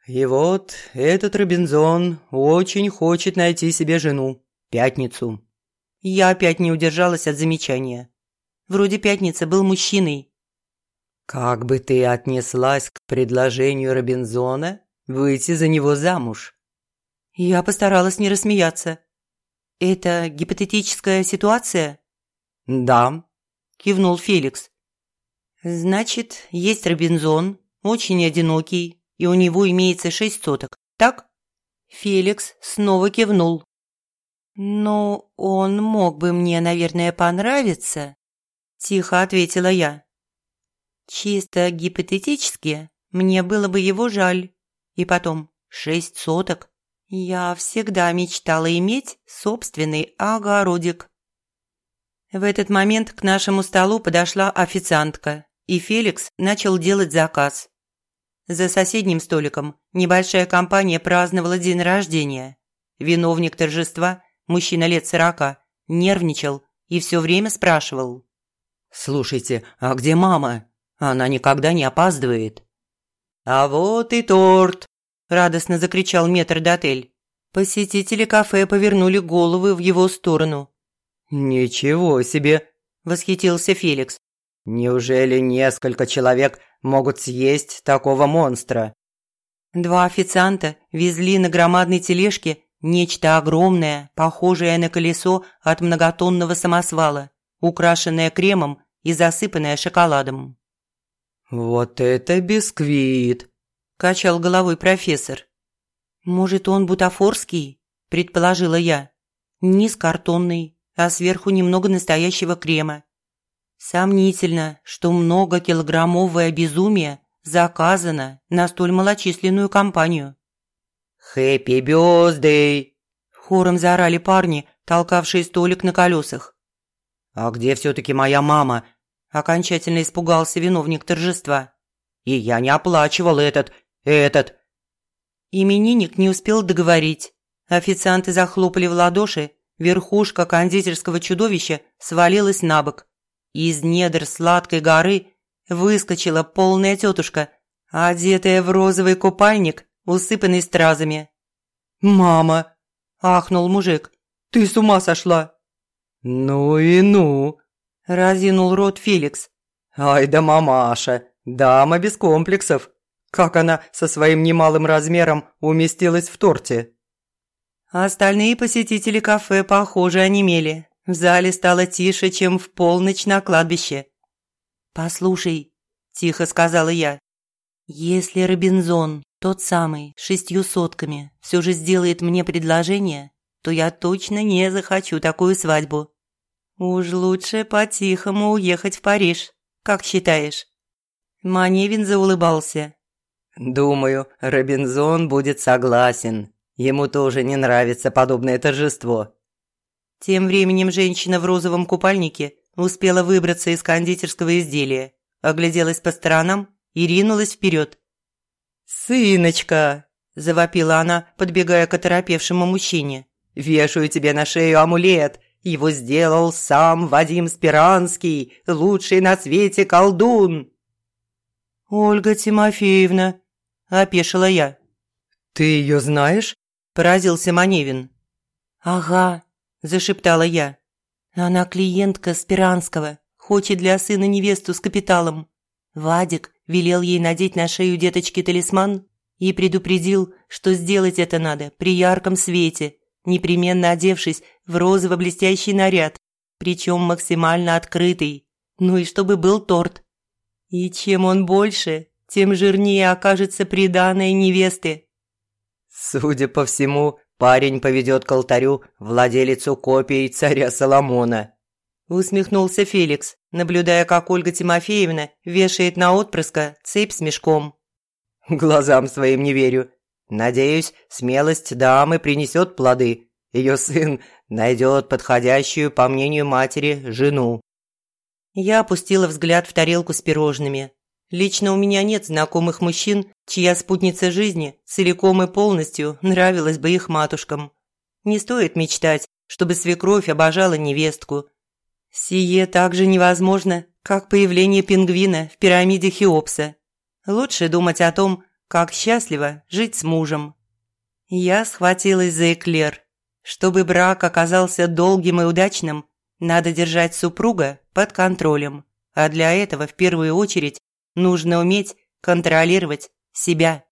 И вот этот Робинзон очень хочет найти себе жену, Пятницу.
Я опять не удержалась от замечания. Вроде Пятница был мужчиной,
«Как бы ты отнеслась к предложению Робинзона выйти за него замуж?»
Я постаралась не рассмеяться. «Это гипотетическая ситуация?»
«Да», – кивнул Феликс.
Значит, есть Робинзон, очень одинокий, и у него имеется шесть соток, так? Феликс снова кивнул. «Ну, он мог бы мне, наверное, понравиться», – тихо ответила я. «Чисто гипотетически, мне было бы его жаль. И потом, шесть соток. Я всегда мечтала иметь собственный огородик». В этот момент к нашему столу подошла официантка, и Феликс начал делать заказ. За соседним столиком небольшая компания праздновала день рождения. Виновник торжества, мужчина лет сорока, нервничал и все время спрашивал.
«Слушайте, а где мама? Она никогда не опаздывает». «А вот и торт!» – радостно закричал метрдотель. Посетители кафе повернули головы в его сторону. «Ничего себе!» – восхитился Феликс. Неужели несколько человек могут съесть такого монстра?
Два официанта везли на громадной тележке нечто огромное, похожее на колесо от многотонного самосвала, украшенное кремом и засыпанное шоколадом.
«Вот это бисквит!» – качал головой профессор.
«Может, он бутафорский?» – предположила я. «Низ картонный, а сверху немного настоящего крема. Сомнительно, что многокилограммовое безумие заказано на столь малочисленную компанию.
«Хэппи бёздэй!»
– хором заорали парни, толкавшие столик на колесах.
«А где все-таки моя мама?»
– окончательно испугался виновник торжества.
«И я не оплачивал этот, этот...»
Именинник не успел договорить. Официанты захлопали в ладоши, верхушка кондитерского чудовища свалилась на бок. Из недр сладкой горы выскочила полная тетушка, одетая в розовый купальник, усыпанный стразами.
«Мама!»
– ахнул мужик. «Ты с ума сошла!»
«Ну и ну!»
– разинул рот Феликс.
«Ай да мамаша! Дама без комплексов! Как она со своим немалым размером уместилась в торте!»
Остальные посетители кафе, похоже, онемели. В зале стало тише, чем в полночь на кладбище. «Послушай», – тихо сказала я, – «если Робинзон, тот самый, с шестью сотками, все же сделает мне предложение, то я точно не захочу такую свадьбу. Уж лучше по-тихому уехать в Париж, как считаешь?» Маневин заулыбался.
«Думаю, Робинзон будет согласен. Ему тоже не нравится подобное торжество.
Тем временем женщина в розовом купальнике успела выбраться из кондитерского изделия, огляделась по сторонам и ринулась вперед.
«Сыночка!»
– завопила она, подбегая к оторопевшему мужчине.
«Вешаю тебе на шею амулет. Его сделал сам Вадим Спиранский, лучший на свете колдун!»
«Ольга Тимофеевна!» – опешила я.
«Ты ее знаешь?» – поразился Маневин.
«Ага, – зашептала я. «Она клиентка Спиранского, хочет для сына невесту с капиталом. Вадик велел ей надеть на шею деточки талисман и предупредил, что сделать это надо при ярком свете, непременно одевшись в розово-блестящий наряд, причем максимально открытый, ну и чтобы был торт. И чем он больше, тем жирнее окажется приданная невесты».
«Судя по всему, Парень поведет к алтарю владелицу копии царя Соломона».
Усмехнулся Феликс, наблюдая, как Ольга Тимофеевна вешает на отпрыска цепь с мешком.
«Глазам своим не верю. Надеюсь, смелость дамы принесет плоды. Ее сын найдет подходящую, по мнению матери, жену».
Я опустила взгляд в тарелку с пирожными. Лично у меня нет знакомых мужчин, чья спутница жизни целиком и полностью нравилась бы их матушкам. Не стоит мечтать, чтобы свекровь обожала невестку. Сие так же невозможно, как появление пингвина в пирамиде Хеопса. Лучше думать о том, как счастливо жить с мужем. Я схватилась за эклер. Чтобы брак оказался долгим и удачным, надо держать супруга под контролем. А для этого в первую очередь нужно уметь контролировать себя.